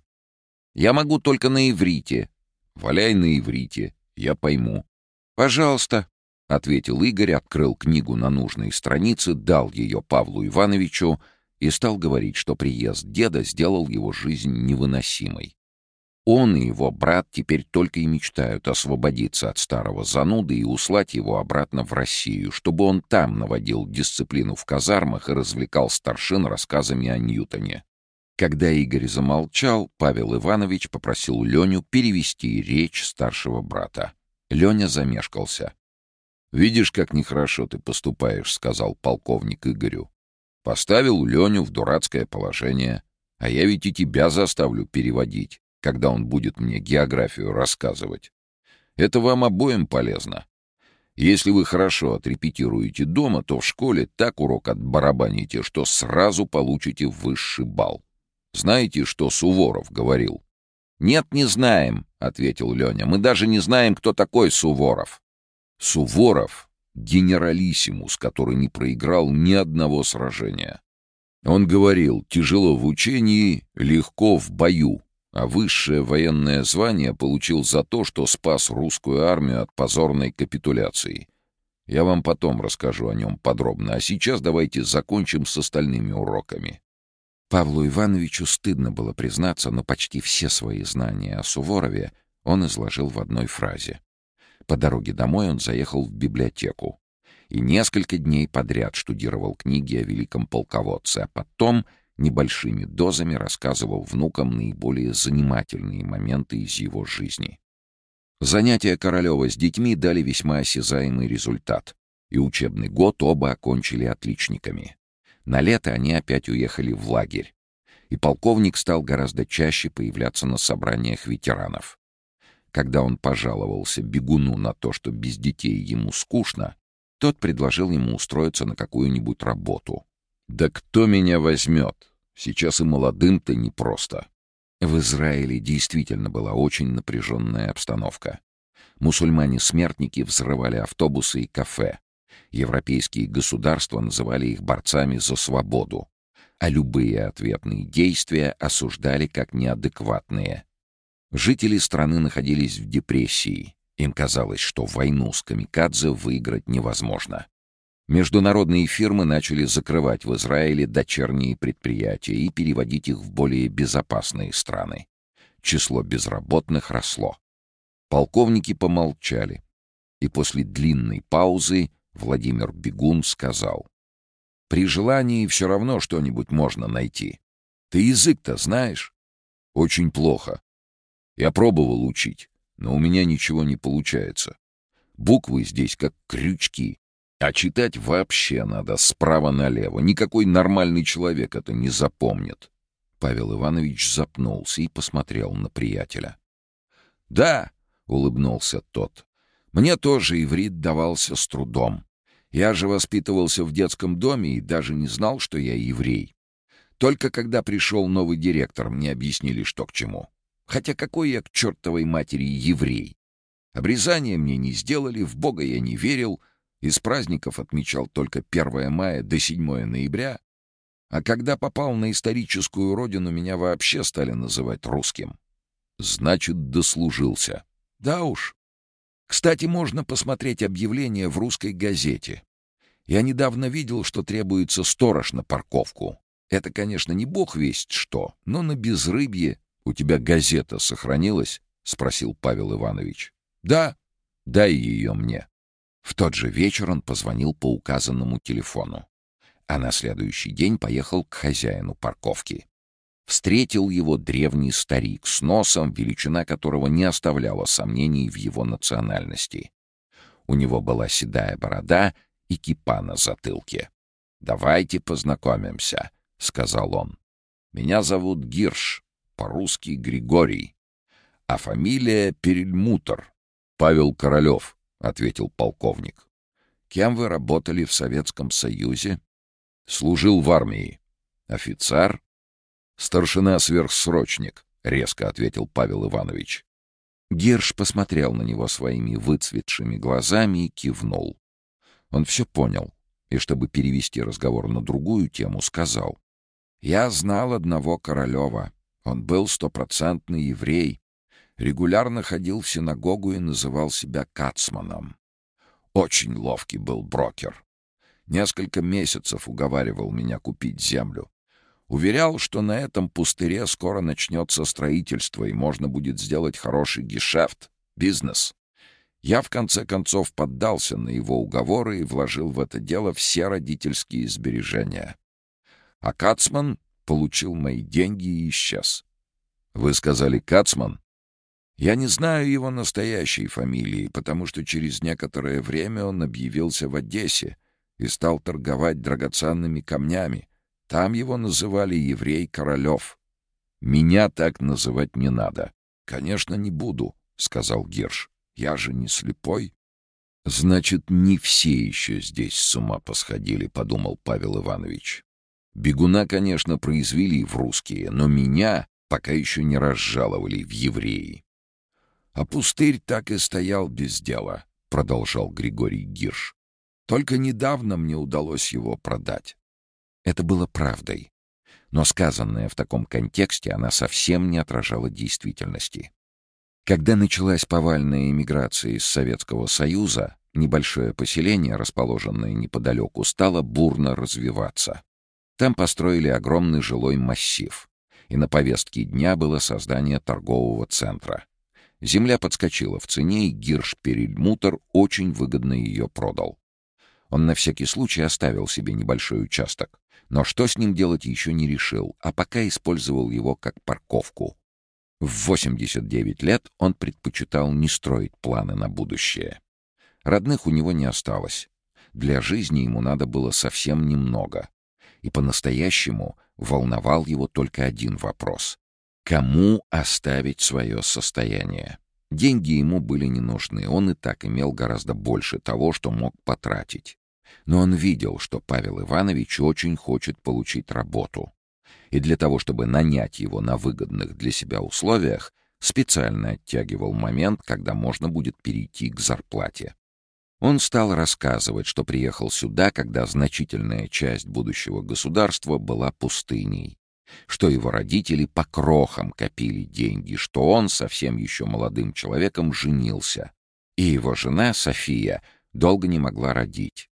Я могу только на иврите. Валяй на иврите, я пойму. Пожалуйста, — ответил Игорь, открыл книгу на нужной странице, дал ее Павлу Ивановичу и стал говорить, что приезд деда сделал его жизнь невыносимой. Он и его брат теперь только и мечтают освободиться от старого зануды и услать его обратно в Россию, чтобы он там наводил дисциплину в казармах и развлекал старшин рассказами о Ньютоне. Когда Игорь замолчал, Павел Иванович попросил Леню перевести речь старшего брата. Леня замешкался. «Видишь, как нехорошо ты поступаешь», — сказал полковник Игорю. «Поставил Леню в дурацкое положение, а я ведь и тебя заставлю переводить когда он будет мне географию рассказывать. Это вам обоим полезно. Если вы хорошо отрепетируете дома, то в школе так урок отбарабаните, что сразу получите высший балл. Знаете, что Суворов говорил? «Нет, не знаем», — ответил Леня. «Мы даже не знаем, кто такой Суворов». Суворов — генералиссимус, который не проиграл ни одного сражения. Он говорил, тяжело в учении, легко в бою а высшее военное звание получил за то, что спас русскую армию от позорной капитуляции. Я вам потом расскажу о нем подробно, а сейчас давайте закончим с остальными уроками. Павлу Ивановичу стыдно было признаться, но почти все свои знания о Суворове он изложил в одной фразе. По дороге домой он заехал в библиотеку и несколько дней подряд штудировал книги о великом полководце, а потом — небольшими дозами рассказывал внукам наиболее занимательные моменты из его жизни. Занятия Королева с детьми дали весьма осязаемый результат, и учебный год оба окончили отличниками. На лето они опять уехали в лагерь, и полковник стал гораздо чаще появляться на собраниях ветеранов. Когда он пожаловался бегуну на то, что без детей ему скучно, тот предложил ему устроиться на какую-нибудь работу. «Да кто меня возьмет? Сейчас и молодым-то непросто». В Израиле действительно была очень напряженная обстановка. Мусульмане-смертники взрывали автобусы и кафе. Европейские государства называли их борцами за свободу, а любые ответные действия осуждали как неадекватные. Жители страны находились в депрессии. Им казалось, что войну с камикадзе выиграть невозможно. Международные фирмы начали закрывать в Израиле дочерние предприятия и переводить их в более безопасные страны. Число безработных росло. Полковники помолчали, и после длинной паузы Владимир Бегун сказал. «При желании все равно что-нибудь можно найти. Ты язык-то знаешь?» «Очень плохо. Я пробовал учить, но у меня ничего не получается. Буквы здесь как крючки. А читать вообще надо справа налево. Никакой нормальный человек это не запомнит. Павел Иванович запнулся и посмотрел на приятеля. «Да», — улыбнулся тот, — «мне тоже иврит давался с трудом. Я же воспитывался в детском доме и даже не знал, что я еврей. Только когда пришел новый директор, мне объяснили, что к чему. Хотя какой я к чертовой матери еврей? Обрезание мне не сделали, в Бога я не верил — из праздников отмечал только 1 мая до 7 ноября, а когда попал на историческую родину, меня вообще стали называть русским. Значит, дослужился. Да уж. Кстати, можно посмотреть объявление в русской газете. Я недавно видел, что требуется сторож на парковку. Это, конечно, не бог весть что, но на безрыбье... — У тебя газета сохранилась? — спросил Павел Иванович. — Да. Дай ее мне. В тот же вечер он позвонил по указанному телефону, а на следующий день поехал к хозяину парковки. Встретил его древний старик с носом, величина которого не оставляла сомнений в его национальности. У него была седая борода и кипа на затылке. «Давайте познакомимся», — сказал он. «Меня зовут Гирш, по-русски Григорий, а фамилия Перельмутер, Павел Королев». — ответил полковник. «Кем вы работали в Советском Союзе?» «Служил в армии. Офицер?» «Старшина-сверхсрочник», — резко ответил Павел Иванович. Герш посмотрел на него своими выцветшими глазами и кивнул. Он все понял, и, чтобы перевести разговор на другую тему, сказал. «Я знал одного Королева. Он был стопроцентный еврей. Регулярно ходил в синагогу и называл себя Кацманом. Очень ловкий был брокер. Несколько месяцев уговаривал меня купить землю. Уверял, что на этом пустыре скоро начнется строительство, и можно будет сделать хороший гешефт, бизнес. Я, в конце концов, поддался на его уговоры и вложил в это дело все родительские сбережения. А Кацман получил мои деньги и исчез. Вы сказали «Кацман»? Я не знаю его настоящей фамилии, потому что через некоторое время он объявился в Одессе и стал торговать драгоценными камнями. Там его называли еврей Королев. Меня так называть не надо. Конечно, не буду, — сказал Герш. Я же не слепой. Значит, не все еще здесь с ума посходили, — подумал Павел Иванович. Бегуна, конечно, произвели в русские, но меня пока еще не разжаловали в евреи. А пустырь так и стоял без дела, — продолжал Григорий Гирш. Только недавно мне удалось его продать. Это было правдой. Но сказанное в таком контексте она совсем не отражала действительности. Когда началась повальная эмиграция из Советского Союза, небольшое поселение, расположенное неподалеку, стало бурно развиваться. Там построили огромный жилой массив, и на повестке дня было создание торгового центра. Земля подскочила в цене, и Гирш Перельмутер очень выгодно ее продал. Он на всякий случай оставил себе небольшой участок, но что с ним делать еще не решил, а пока использовал его как парковку. В 89 лет он предпочитал не строить планы на будущее. Родных у него не осталось. Для жизни ему надо было совсем немного. И по-настоящему волновал его только один вопрос. Кому оставить свое состояние? Деньги ему были не нужны, он и так имел гораздо больше того, что мог потратить но он видел, что Павел Иванович очень хочет получить работу. И для того, чтобы нанять его на выгодных для себя условиях, специально оттягивал момент, когда можно будет перейти к зарплате. Он стал рассказывать, что приехал сюда, когда значительная часть будущего государства была пустыней, что его родители по крохам копили деньги, что он совсем еще молодым человеком женился, и его жена, София, долго не могла родить.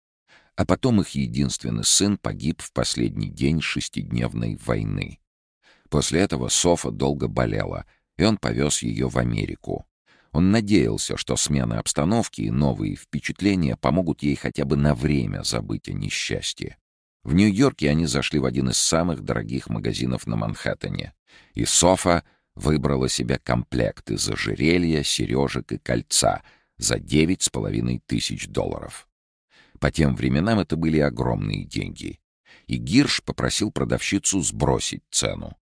А потом их единственный сын погиб в последний день шестидневной войны. После этого Софа долго болела, и он повез ее в Америку. Он надеялся, что смена обстановки и новые впечатления помогут ей хотя бы на время забыть о несчастье. В Нью-Йорке они зашли в один из самых дорогих магазинов на Манхэттене, и Софа выбрала себе комплект из ожерелья, сережек и кольца за девять с половиной тысяч долларов. По тем временам это были огромные деньги. И Гирш попросил продавщицу сбросить цену.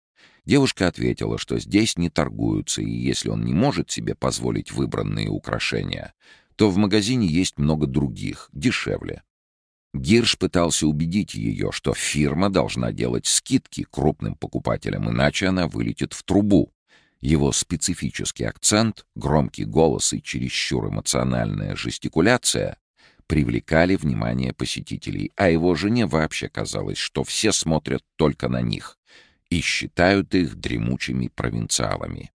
Девушка ответила, что здесь не торгуются, и если он не может себе позволить выбранные украшения, то в магазине есть много других, дешевле. Гирш пытался убедить ее, что фирма должна делать скидки крупным покупателям, иначе она вылетит в трубу. Его специфический акцент, громкий голос и чересчур эмоциональная жестикуляция привлекали внимание посетителей, а его жене вообще казалось, что все смотрят только на них и считают их дремучими провинциалами.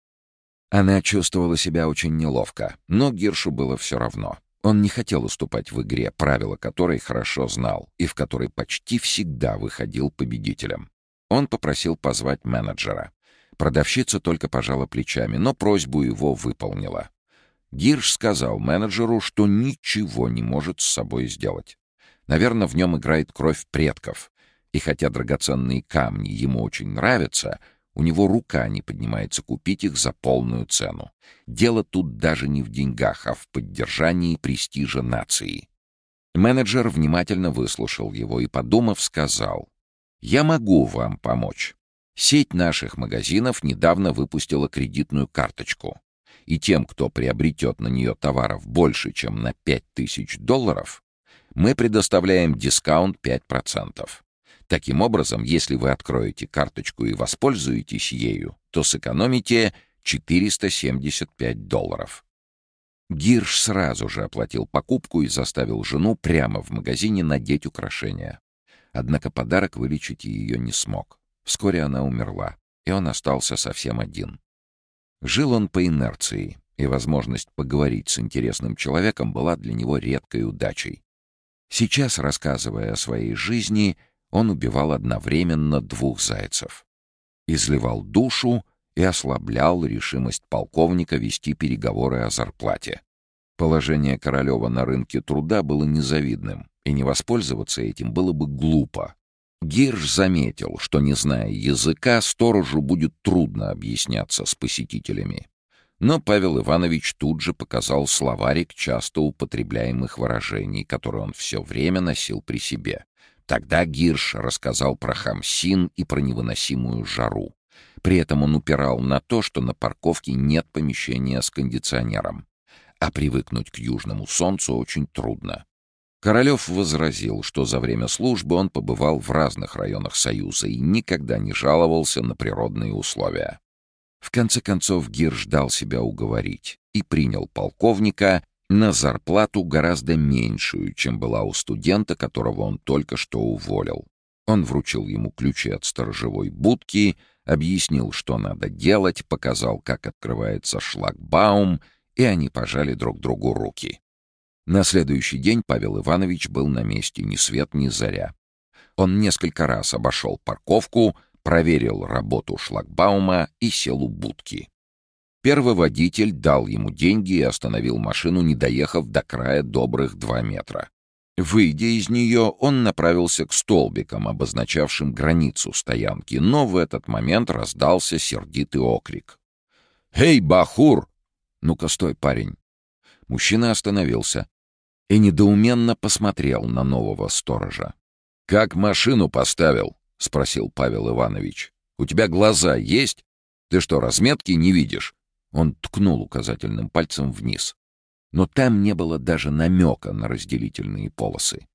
Она чувствовала себя очень неловко, но Гиршу было все равно. Он не хотел уступать в игре, правила которой хорошо знал и в которой почти всегда выходил победителем. Он попросил позвать менеджера. Продавщица только пожала плечами, но просьбу его выполнила. Гирш сказал менеджеру, что ничего не может с собой сделать. Наверное, в нем играет кровь предков. И хотя драгоценные камни ему очень нравятся, у него рука не поднимается купить их за полную цену. Дело тут даже не в деньгах, а в поддержании престижа нации. Менеджер внимательно выслушал его и, подумав, сказал, «Я могу вам помочь. Сеть наших магазинов недавно выпустила кредитную карточку и тем, кто приобретет на нее товаров больше, чем на 5000 долларов, мы предоставляем дискаунт 5%. Таким образом, если вы откроете карточку и воспользуетесь ею, то сэкономите 475 долларов. Гирш сразу же оплатил покупку и заставил жену прямо в магазине надеть украшения. Однако подарок вылечить ее не смог. Вскоре она умерла, и он остался совсем один. Жил он по инерции, и возможность поговорить с интересным человеком была для него редкой удачей. Сейчас, рассказывая о своей жизни, он убивал одновременно двух зайцев. Изливал душу и ослаблял решимость полковника вести переговоры о зарплате. Положение Королева на рынке труда было незавидным, и не воспользоваться этим было бы глупо. Гирш заметил, что, не зная языка, сторожу будет трудно объясняться с посетителями. Но Павел Иванович тут же показал словарик часто употребляемых выражений, которые он все время носил при себе. Тогда Гирш рассказал про хамсин и про невыносимую жару. При этом он упирал на то, что на парковке нет помещения с кондиционером. А привыкнуть к южному солнцу очень трудно. Королев возразил, что за время службы он побывал в разных районах Союза и никогда не жаловался на природные условия. В конце концов Гир ждал себя уговорить и принял полковника на зарплату гораздо меньшую, чем была у студента, которого он только что уволил. Он вручил ему ключи от сторожевой будки, объяснил, что надо делать, показал, как открывается шлагбаум, и они пожали друг другу руки. На следующий день Павел Иванович был на месте ни свет ни заря. Он несколько раз обошел парковку, проверил работу шлагбаума и сел у будки. Первый водитель дал ему деньги и остановил машину, не доехав до края добрых два метра. Выйдя из нее, он направился к столбикам, обозначавшим границу стоянки, но в этот момент раздался сердитый окрик. «Эй, Бахур!» «Ну-ка, стой, парень!» Мужчина остановился и недоуменно посмотрел на нового сторожа. «Как машину поставил?» — спросил Павел Иванович. «У тебя глаза есть? Ты что, разметки не видишь?» Он ткнул указательным пальцем вниз. Но там не было даже намека на разделительные полосы.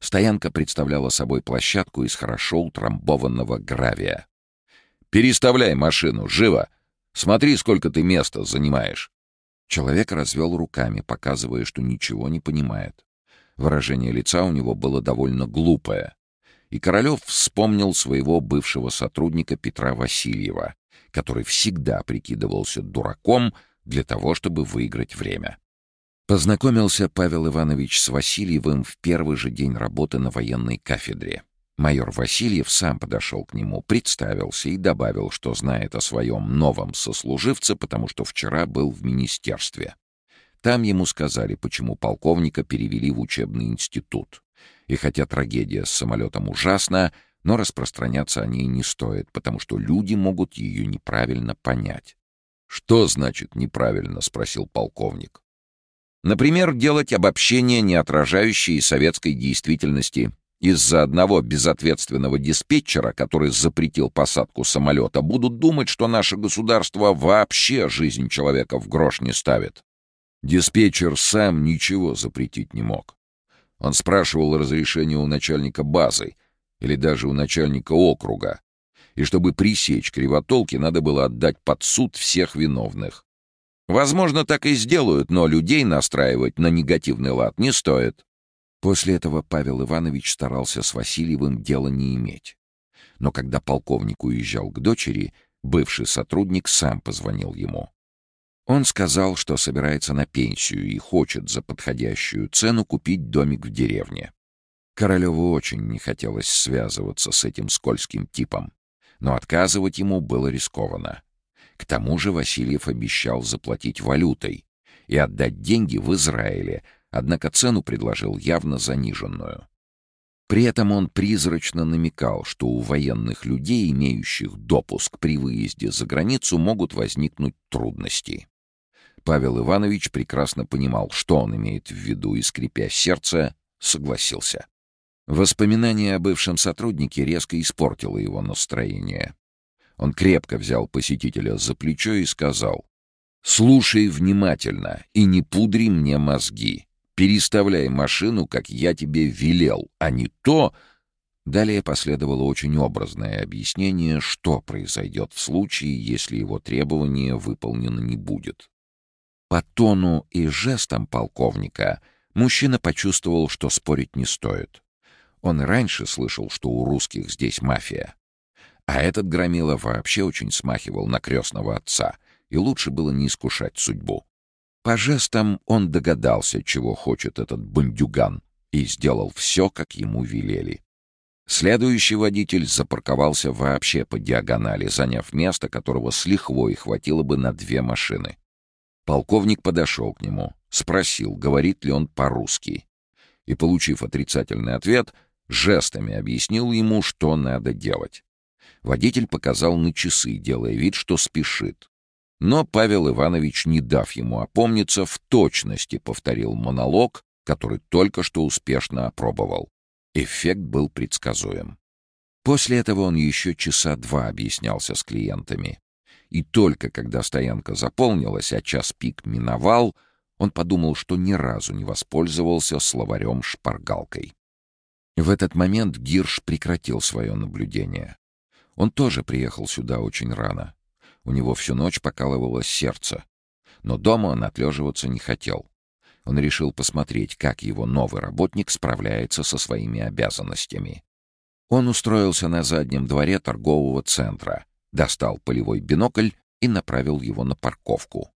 Стоянка представляла собой площадку из хорошо утрамбованного гравия. «Переставляй машину, живо! Смотри, сколько ты места занимаешь!» Человек развел руками, показывая, что ничего не понимает. Выражение лица у него было довольно глупое и Королев вспомнил своего бывшего сотрудника Петра Васильева, который всегда прикидывался дураком для того, чтобы выиграть время. Познакомился Павел Иванович с Васильевым в первый же день работы на военной кафедре. Майор Васильев сам подошел к нему, представился и добавил, что знает о своем новом сослуживце, потому что вчера был в министерстве. Там ему сказали, почему полковника перевели в учебный институт. И хотя трагедия с самолетом ужасна, но распространяться о ней не стоит, потому что люди могут ее неправильно понять. «Что значит неправильно?» — спросил полковник. Например, делать обобщения, не отражающие советской действительности. Из-за одного безответственного диспетчера, который запретил посадку самолета, будут думать, что наше государство вообще жизнь человека в грош не ставит. Диспетчер сам ничего запретить не мог. Он спрашивал разрешения у начальника базы или даже у начальника округа. И чтобы пресечь кривотолки, надо было отдать под суд всех виновных. Возможно, так и сделают, но людей настраивать на негативный лад не стоит. После этого Павел Иванович старался с Васильевым дела не иметь. Но когда полковник уезжал к дочери, бывший сотрудник сам позвонил ему. Он сказал, что собирается на пенсию и хочет за подходящую цену купить домик в деревне. Королеву очень не хотелось связываться с этим скользким типом, но отказывать ему было рискованно. К тому же Васильев обещал заплатить валютой и отдать деньги в Израиле, однако цену предложил явно заниженную. При этом он призрачно намекал, что у военных людей, имеющих допуск при выезде за границу, могут возникнуть трудности. Павел Иванович прекрасно понимал, что он имеет в виду, и, скрипя сердце, согласился. Воспоминание о бывшем сотруднике резко испортило его настроение. Он крепко взял посетителя за плечо и сказал, «Слушай внимательно и не пудри мне мозги. Переставляй машину, как я тебе велел, а не то...» Далее последовало очень образное объяснение, что произойдет в случае, если его требование выполнено не будет. По тону и жестам полковника мужчина почувствовал, что спорить не стоит. Он раньше слышал, что у русских здесь мафия. А этот громила вообще очень смахивал на крестного отца, и лучше было не искушать судьбу. По жестам он догадался, чего хочет этот бандюган, и сделал все, как ему велели. Следующий водитель запарковался вообще по диагонали, заняв место, которого с лихвой хватило бы на две машины. Полковник подошел к нему, спросил, говорит ли он по-русски. И, получив отрицательный ответ, жестами объяснил ему, что надо делать. Водитель показал на часы, делая вид, что спешит. Но Павел Иванович, не дав ему опомниться, в точности повторил монолог, который только что успешно опробовал. Эффект был предсказуем. После этого он еще часа два объяснялся с клиентами. И только когда стоянка заполнилась, а час пик миновал, он подумал, что ни разу не воспользовался словарем-шпаргалкой. В этот момент Гирш прекратил свое наблюдение. Он тоже приехал сюда очень рано. У него всю ночь покалывалось сердце. Но дома он отлеживаться не хотел. Он решил посмотреть, как его новый работник справляется со своими обязанностями. Он устроился на заднем дворе торгового центра, достал полевой бинокль и направил его на парковку.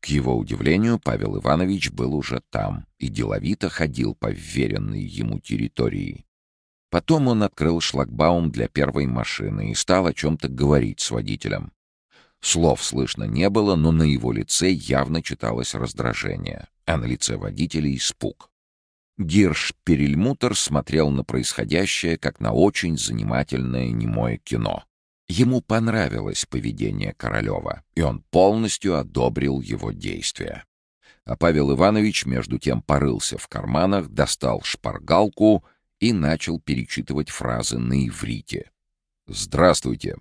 К его удивлению, Павел Иванович был уже там и деловито ходил по вверенной ему территории. Потом он открыл шлагбаум для первой машины и стал о чем-то говорить с водителем. Слов слышно не было, но на его лице явно читалось раздражение, а на лице водителя — испуг. Гирш Перельмутер смотрел на происходящее, как на очень занимательное немое кино. Ему понравилось поведение Королева, и он полностью одобрил его действия. А Павел Иванович между тем порылся в карманах, достал шпаргалку и начал перечитывать фразы на иврите. «Здравствуйте.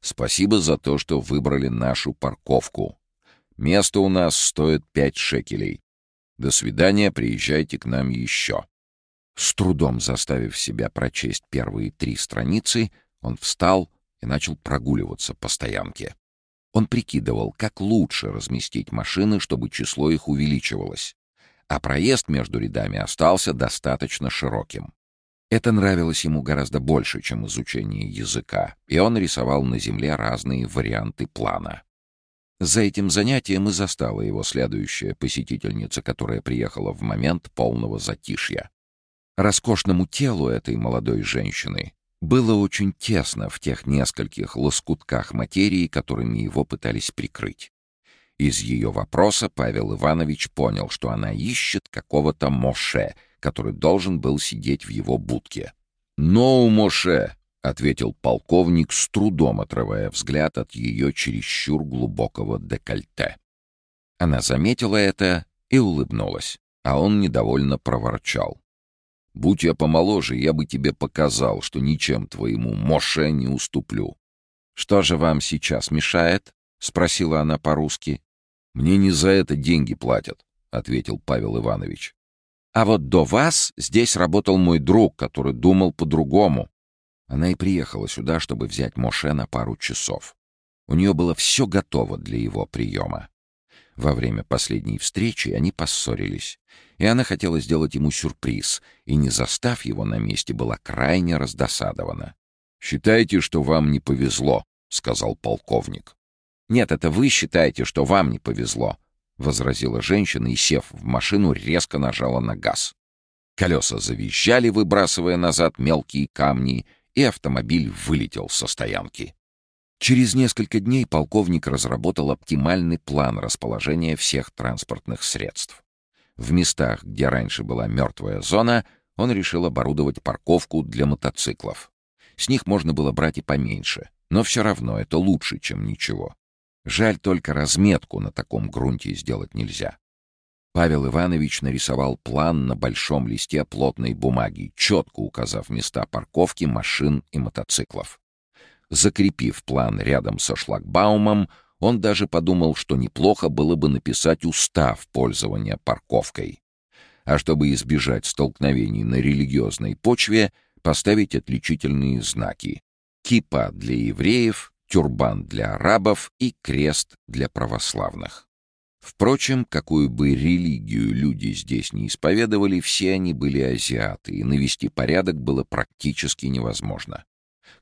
Спасибо за то, что выбрали нашу парковку. Место у нас стоит пять шекелей. До свидания, приезжайте к нам еще». С трудом заставив себя прочесть первые три страницы, он встал начал прогуливаться по стоянке. Он прикидывал, как лучше разместить машины, чтобы число их увеличивалось. А проезд между рядами остался достаточно широким. Это нравилось ему гораздо больше, чем изучение языка, и он рисовал на земле разные варианты плана. За этим занятием и застала его следующая посетительница, которая приехала в момент полного затишья. Роскошному телу этой молодой женщины было очень тесно в тех нескольких лоскутках материи, которыми его пытались прикрыть. Из ее вопроса Павел Иванович понял, что она ищет какого-то Моше, который должен был сидеть в его будке. «Ноу, Моше!» — ответил полковник, с трудом отрывая взгляд от ее чересчур глубокого декольте. Она заметила это и улыбнулась, а он недовольно проворчал. «Будь я помоложе, я бы тебе показал, что ничем твоему Моше не уступлю». «Что же вам сейчас мешает?» — спросила она по-русски. «Мне не за это деньги платят», — ответил Павел Иванович. А вот до вас здесь работал мой друг, который думал по-другому. Она и приехала сюда, чтобы взять Моше на пару часов. У нее было все готово для его приема. Во время последней встречи они поссорились, и она хотела сделать ему сюрприз, и, не застав его на месте, была крайне раздосадована. «Считайте, что вам не повезло», — сказал полковник. «Нет, это вы считаете, что вам не повезло», — возразила женщина и, сев в машину, резко нажала на газ. Колеса завизжали, выбрасывая назад мелкие камни, и автомобиль вылетел со стоянки. Через несколько дней полковник разработал оптимальный план расположения всех транспортных средств. В местах, где раньше была мертвая зона, он решил оборудовать парковку для мотоциклов. С них можно было брать и поменьше, но все равно это лучше, чем ничего. Жаль только разметку на таком грунте сделать нельзя. Павел Иванович нарисовал план на большом листе плотной бумаги, четко указав места парковки машин и мотоциклов. Закрепив план рядом со шлагбаумом, он даже подумал, что неплохо было бы написать устав пользования парковкой. А чтобы избежать столкновений на религиозной почве, поставить отличительные знаки. Кипа для евреев, тюрбан для арабов и крест для православных. Впрочем, какую бы религию люди здесь не исповедовали, все они были азиаты, и навести порядок было практически невозможно.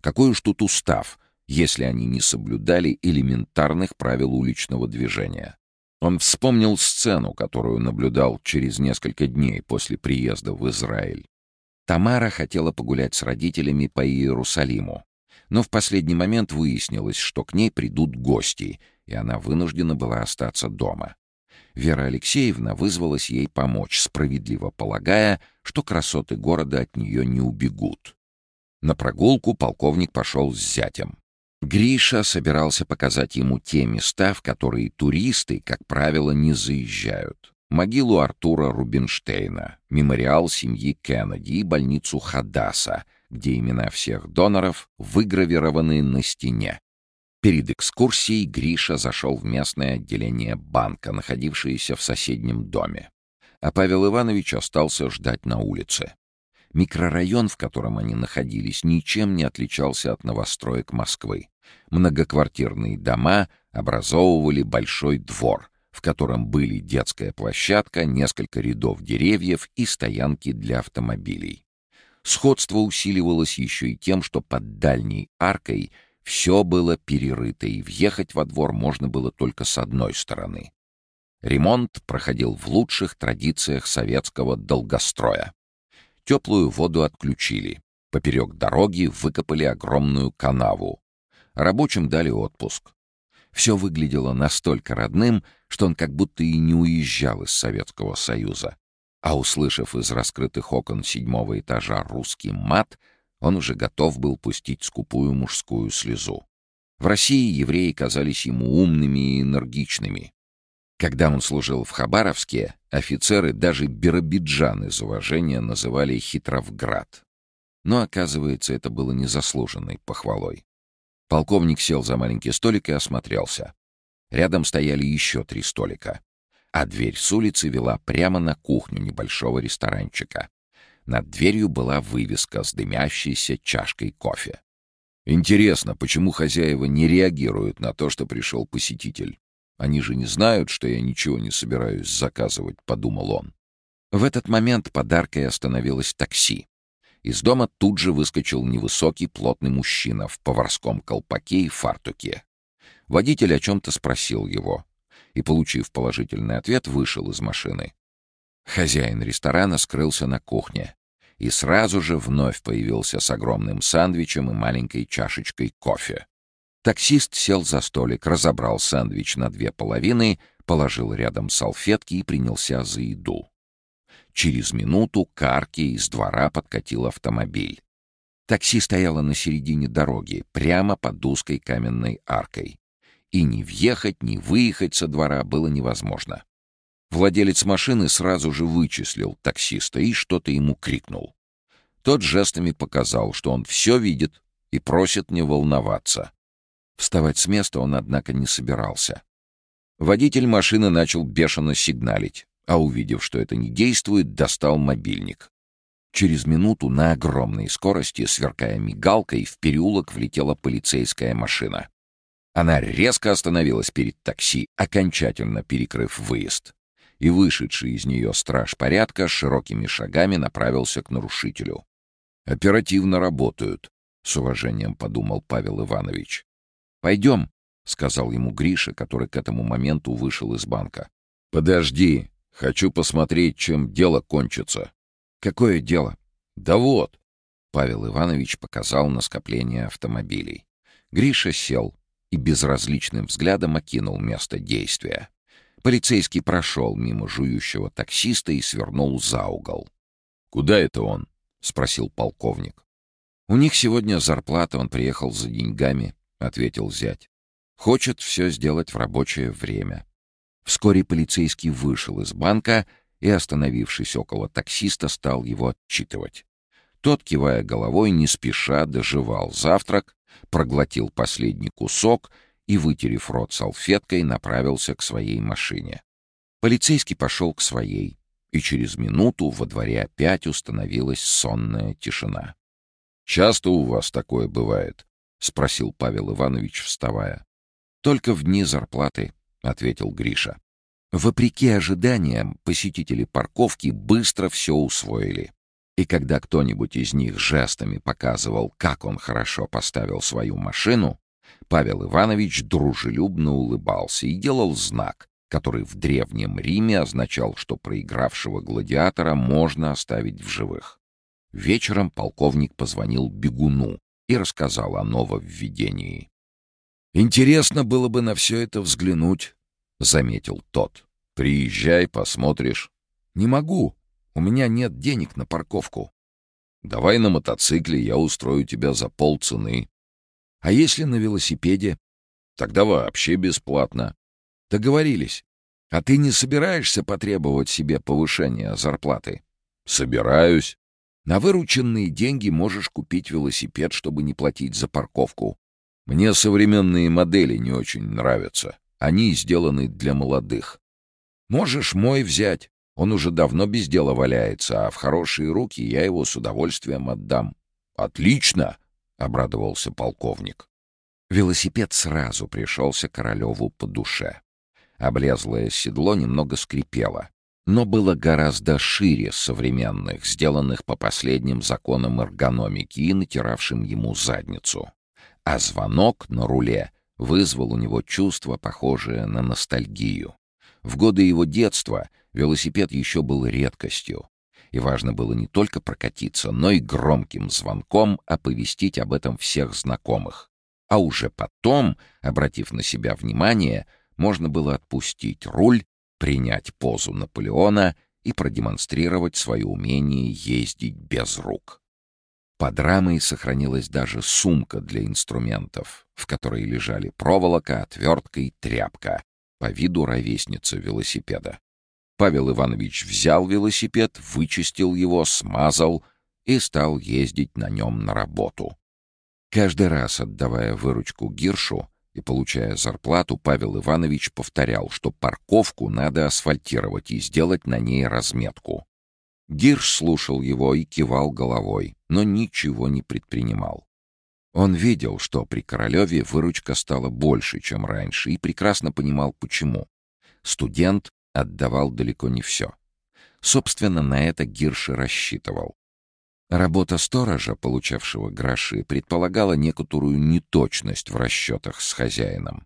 Какой уж тут устав, если они не соблюдали элементарных правил уличного движения. Он вспомнил сцену, которую наблюдал через несколько дней после приезда в Израиль. Тамара хотела погулять с родителями по Иерусалиму, но в последний момент выяснилось, что к ней придут гости, и она вынуждена была остаться дома. Вера Алексеевна вызвалась ей помочь, справедливо полагая, что красоты города от нее не убегут. На прогулку полковник пошел с зятем. Гриша собирался показать ему те места, в которые туристы, как правило, не заезжают. Могилу Артура Рубинштейна, мемориал семьи Кеннеди и больницу Хадаса, где имена всех доноров выгравированы на стене. Перед экскурсией Гриша зашел в местное отделение банка, находившееся в соседнем доме. А Павел Иванович остался ждать на улице. Микрорайон, в котором они находились, ничем не отличался от новостроек Москвы. Многоквартирные дома образовывали большой двор, в котором были детская площадка, несколько рядов деревьев и стоянки для автомобилей. Сходство усиливалось еще и тем, что под дальней аркой все было перерыто, и въехать во двор можно было только с одной стороны. Ремонт проходил в лучших традициях советского долгостроя. Теплую воду отключили. Поперек дороги выкопали огромную канаву. Рабочим дали отпуск. Все выглядело настолько родным, что он как будто и не уезжал из Советского Союза. А услышав из раскрытых окон седьмого этажа русский мат, он уже готов был пустить скупую мужскую слезу. В России евреи казались ему умными и энергичными. Когда он служил в Хабаровске, офицеры даже Биробиджан из уважения называли Хитровград. Но, оказывается, это было незаслуженной похвалой. Полковник сел за маленький столик и осмотрелся. Рядом стояли еще три столика а дверь с улицы вела прямо на кухню небольшого ресторанчика. Над дверью была вывеска с дымящейся чашкой кофе. Интересно, почему хозяева не реагируют на то, что пришел посетитель? Они же не знают, что я ничего не собираюсь заказывать, — подумал он. В этот момент подаркой остановилось такси. Из дома тут же выскочил невысокий плотный мужчина в поварском колпаке и фартуке. Водитель о чем-то спросил его и, получив положительный ответ, вышел из машины. Хозяин ресторана скрылся на кухне и сразу же вновь появился с огромным сандвичем и маленькой чашечкой кофе. Таксист сел за столик, разобрал сэндвич на две половины, положил рядом салфетки и принялся за еду. Через минуту к арке из двора подкатил автомобиль. Такси стояло на середине дороги, прямо под узкой каменной аркой и ни въехать, ни выехать со двора было невозможно. Владелец машины сразу же вычислил таксиста и что-то ему крикнул. Тот жестами показал, что он все видит и просит не волноваться. Вставать с места он, однако, не собирался. Водитель машины начал бешено сигналить, а увидев, что это не действует, достал мобильник. Через минуту на огромной скорости, сверкая мигалкой, в переулок влетела полицейская машина. Она резко остановилась перед такси, окончательно перекрыв выезд. И вышедший из нее страж порядка широкими шагами направился к нарушителю. «Оперативно работают», — с уважением подумал Павел Иванович. «Пойдем», — сказал ему Гриша, который к этому моменту вышел из банка. «Подожди, хочу посмотреть, чем дело кончится». «Какое дело?» «Да вот», — Павел Иванович показал на скопление автомобилей. Гриша сел, и безразличным взглядом окинул место действия. Полицейский прошел мимо жующего таксиста и свернул за угол. «Куда это он?» — спросил полковник. «У них сегодня зарплата, он приехал за деньгами», — ответил зять. «Хочет все сделать в рабочее время». Вскоре полицейский вышел из банка и, остановившись около таксиста, стал его отчитывать. Тот, кивая головой, не спеша доживал завтрак, проглотил последний кусок и, вытерев рот салфеткой, направился к своей машине. Полицейский пошел к своей, и через минуту во дворе опять установилась сонная тишина. «Часто у вас такое бывает?» — спросил Павел Иванович, вставая. «Только в дни зарплаты», — ответил Гриша. Вопреки ожиданиям, посетители парковки быстро все усвоили. И когда кто-нибудь из них жестами показывал, как он хорошо поставил свою машину, Павел Иванович дружелюбно улыбался и делал знак, который в Древнем Риме означал, что проигравшего гладиатора можно оставить в живых. Вечером полковник позвонил бегуну и рассказал о нововведении. «Интересно было бы на все это взглянуть», — заметил тот. «Приезжай, посмотришь». «Не могу. У меня нет денег на парковку». «Давай на мотоцикле, я устрою тебя за полцены». «А если на велосипеде?» «Тогда вообще бесплатно». «Договорились. А ты не собираешься потребовать себе повышения зарплаты?» «Собираюсь. На вырученные деньги можешь купить велосипед, чтобы не платить за парковку. Мне современные модели не очень нравятся. Они сделаны для молодых. Можешь мой взять. Он уже давно без дела валяется, а в хорошие руки я его с удовольствием отдам. Отлично, обрадовался полковник. Велосипед сразу пришелся Королеву по душе. Облезлое седло немного скрипело но было гораздо шире современных, сделанных по последним законам эргономики и натиравшим ему задницу. А звонок на руле вызвал у него чувство, похожее на ностальгию. В годы его детства велосипед еще был редкостью, и важно было не только прокатиться, но и громким звонком оповестить об этом всех знакомых. А уже потом, обратив на себя внимание, можно было отпустить руль принять позу Наполеона и продемонстрировать свое умение ездить без рук. Под рамой сохранилась даже сумка для инструментов, в которой лежали проволока, отвертка и тряпка, по виду ровесницы велосипеда. Павел Иванович взял велосипед, вычистил его, смазал и стал ездить на нем на работу. Каждый раз, отдавая выручку Гиршу, и, получая зарплату, Павел Иванович повторял, что парковку надо асфальтировать и сделать на ней разметку. Гирш слушал его и кивал головой, но ничего не предпринимал. Он видел, что при Королеве выручка стала больше, чем раньше, и прекрасно понимал, почему. Студент отдавал далеко не все. Собственно, на это Гирш и рассчитывал. Работа сторожа, получавшего гроши, предполагала некоторую неточность в расчетах с хозяином.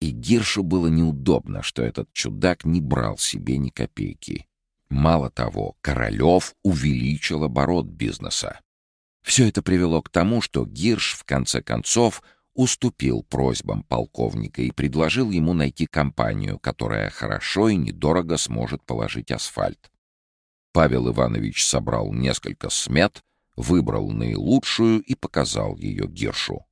И Гиршу было неудобно, что этот чудак не брал себе ни копейки. Мало того, Королев увеличил оборот бизнеса. Все это привело к тому, что Гирш, в конце концов, уступил просьбам полковника и предложил ему найти компанию, которая хорошо и недорого сможет положить асфальт. Павел Иванович собрал несколько смет, выбрал наилучшую и показал ее Гиршу.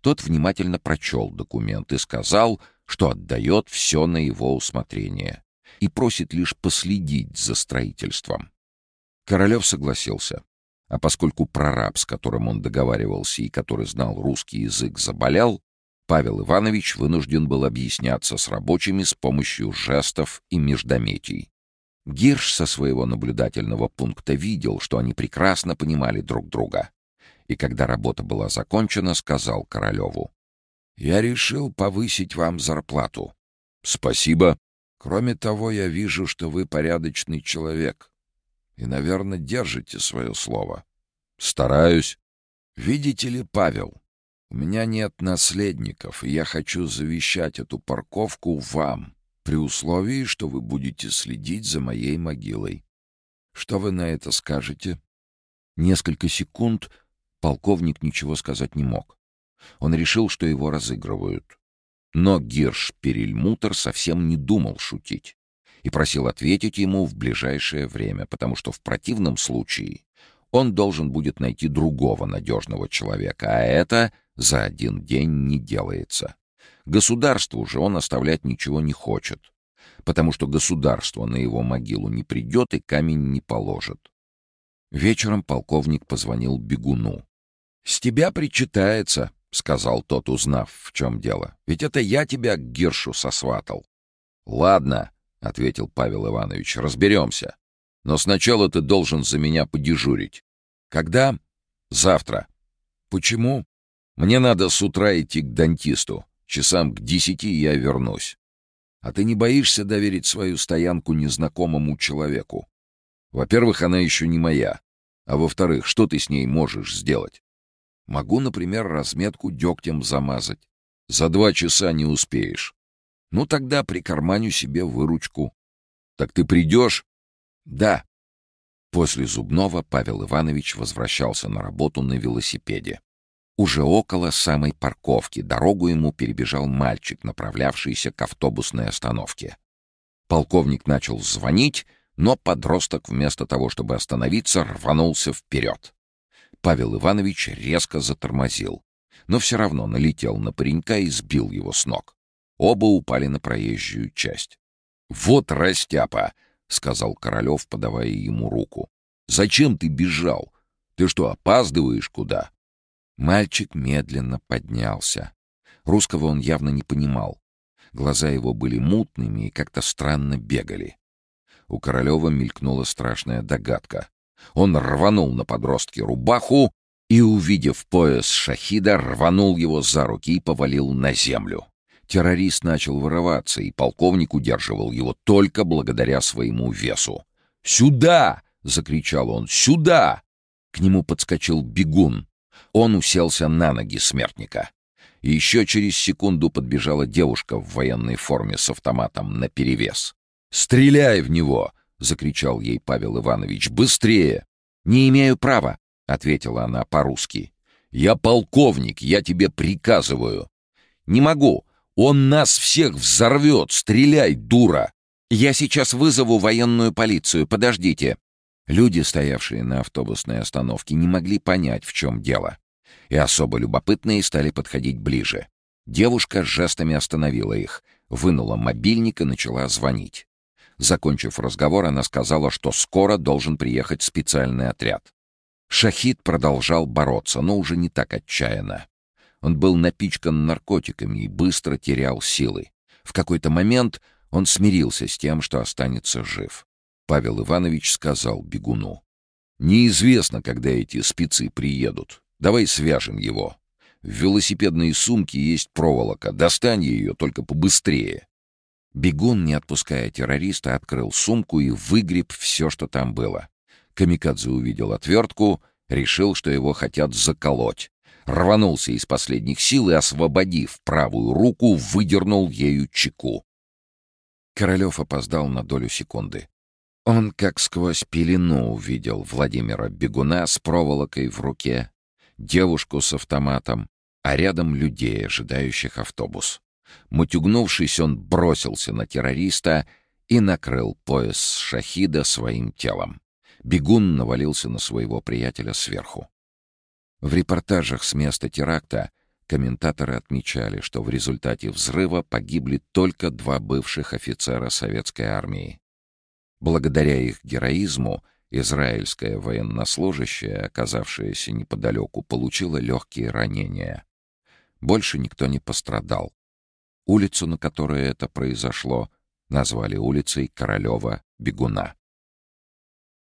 Тот внимательно прочел документ и сказал, что отдает все на его усмотрение и просит лишь последить за строительством. Королев согласился. А поскольку прораб, с которым он договаривался и который знал русский язык, заболел, Павел Иванович вынужден был объясняться с рабочими с помощью жестов и междометий. Гирш со своего наблюдательного пункта видел, что они прекрасно понимали друг друга. И когда работа была закончена, сказал Королеву. «Я решил повысить вам зарплату». «Спасибо. Кроме того, я вижу, что вы порядочный человек. И, наверное, держите свое слово». «Стараюсь». «Видите ли, Павел, у меня нет наследников, и я хочу завещать эту парковку вам при условии, что вы будете следить за моей могилой. Что вы на это скажете?» Несколько секунд полковник ничего сказать не мог. Он решил, что его разыгрывают. Но Гирш Перельмутер совсем не думал шутить и просил ответить ему в ближайшее время, потому что в противном случае он должен будет найти другого надежного человека, а это за один день не делается. Государству же он оставлять ничего не хочет, потому что государство на его могилу не придет и камень не положит. Вечером полковник позвонил бегуну. «С тебя причитается», — сказал тот, узнав, в чем дело. «Ведь это я тебя к Гиршу сосватал». «Ладно», — ответил Павел Иванович, — «разберемся. Но сначала ты должен за меня подежурить». «Когда?» «Завтра. «Почему?» «Мне надо с утра идти к дантисту. Часам к десяти я вернусь. А ты не боишься доверить свою стоянку незнакомому человеку? Во-первых, она еще не моя. А во-вторых, что ты с ней можешь сделать? Могу, например, разметку дегтем замазать. За два часа не успеешь. Ну, тогда прикарманю себе выручку. Так ты придешь? Да. После зубного Павел Иванович возвращался на работу на велосипеде. Уже около самой парковки дорогу ему перебежал мальчик, направлявшийся к автобусной остановке. Полковник начал звонить, но подросток вместо того, чтобы остановиться, рванулся вперед. Павел Иванович резко затормозил, но все равно налетел на паренька и сбил его с ног. Оба упали на проезжую часть. «Вот растяпа!» — сказал Королев, подавая ему руку. «Зачем ты бежал? Ты что, опаздываешь куда?» Мальчик медленно поднялся. Русского он явно не понимал. Глаза его были мутными и как-то странно бегали. У Королева мелькнула страшная догадка. Он рванул на подростке рубаху и, увидев пояс шахида, рванул его за руки и повалил на землю. Террорист начал вырываться, и полковник удерживал его только благодаря своему весу. «Сюда!» — закричал он. «Сюда!» К нему подскочил бегун. Он уселся на ноги смертника. Еще через секунду подбежала девушка в военной форме с автоматом наперевес. «Стреляй в него!» — закричал ей Павел Иванович. «Быстрее!» «Не имею права!» — ответила она по-русски. «Я полковник, я тебе приказываю!» «Не могу! Он нас всех взорвет! Стреляй, дура!» «Я сейчас вызову военную полицию, подождите!» Люди, стоявшие на автобусной остановке, не могли понять, в чем дело и особо любопытные стали подходить ближе. Девушка жестами остановила их, вынула мобильник и начала звонить. Закончив разговор, она сказала, что скоро должен приехать специальный отряд. Шахид продолжал бороться, но уже не так отчаянно. Он был напичкан наркотиками и быстро терял силы. В какой-то момент он смирился с тем, что останется жив. Павел Иванович сказал бегуну. «Неизвестно, когда эти спецы приедут. Давай свяжем его. В велосипедной сумке есть проволока. Достань ее, только побыстрее». Бегун, не отпуская террориста, открыл сумку и выгреб все, что там было. Камикадзе увидел отвертку, решил, что его хотят заколоть. Рванулся из последних сил и, освободив правую руку, выдернул ею чеку. Королев опоздал на долю секунды. Он как сквозь пелену увидел Владимира Бегуна с проволокой в руке, девушку с автоматом, а рядом людей, ожидающих автобус. Мутюгнувшись, он бросился на террориста и накрыл пояс шахида своим телом. Бегун навалился на своего приятеля сверху. В репортажах с места теракта комментаторы отмечали, что в результате взрыва погибли только два бывших офицера советской армии. Благодаря их героизму Израильская военнослужащая, оказавшаяся неподалеку, получила легкие ранения. Больше никто не пострадал. Улицу, на которой это произошло, назвали улицей Королева-Бегуна.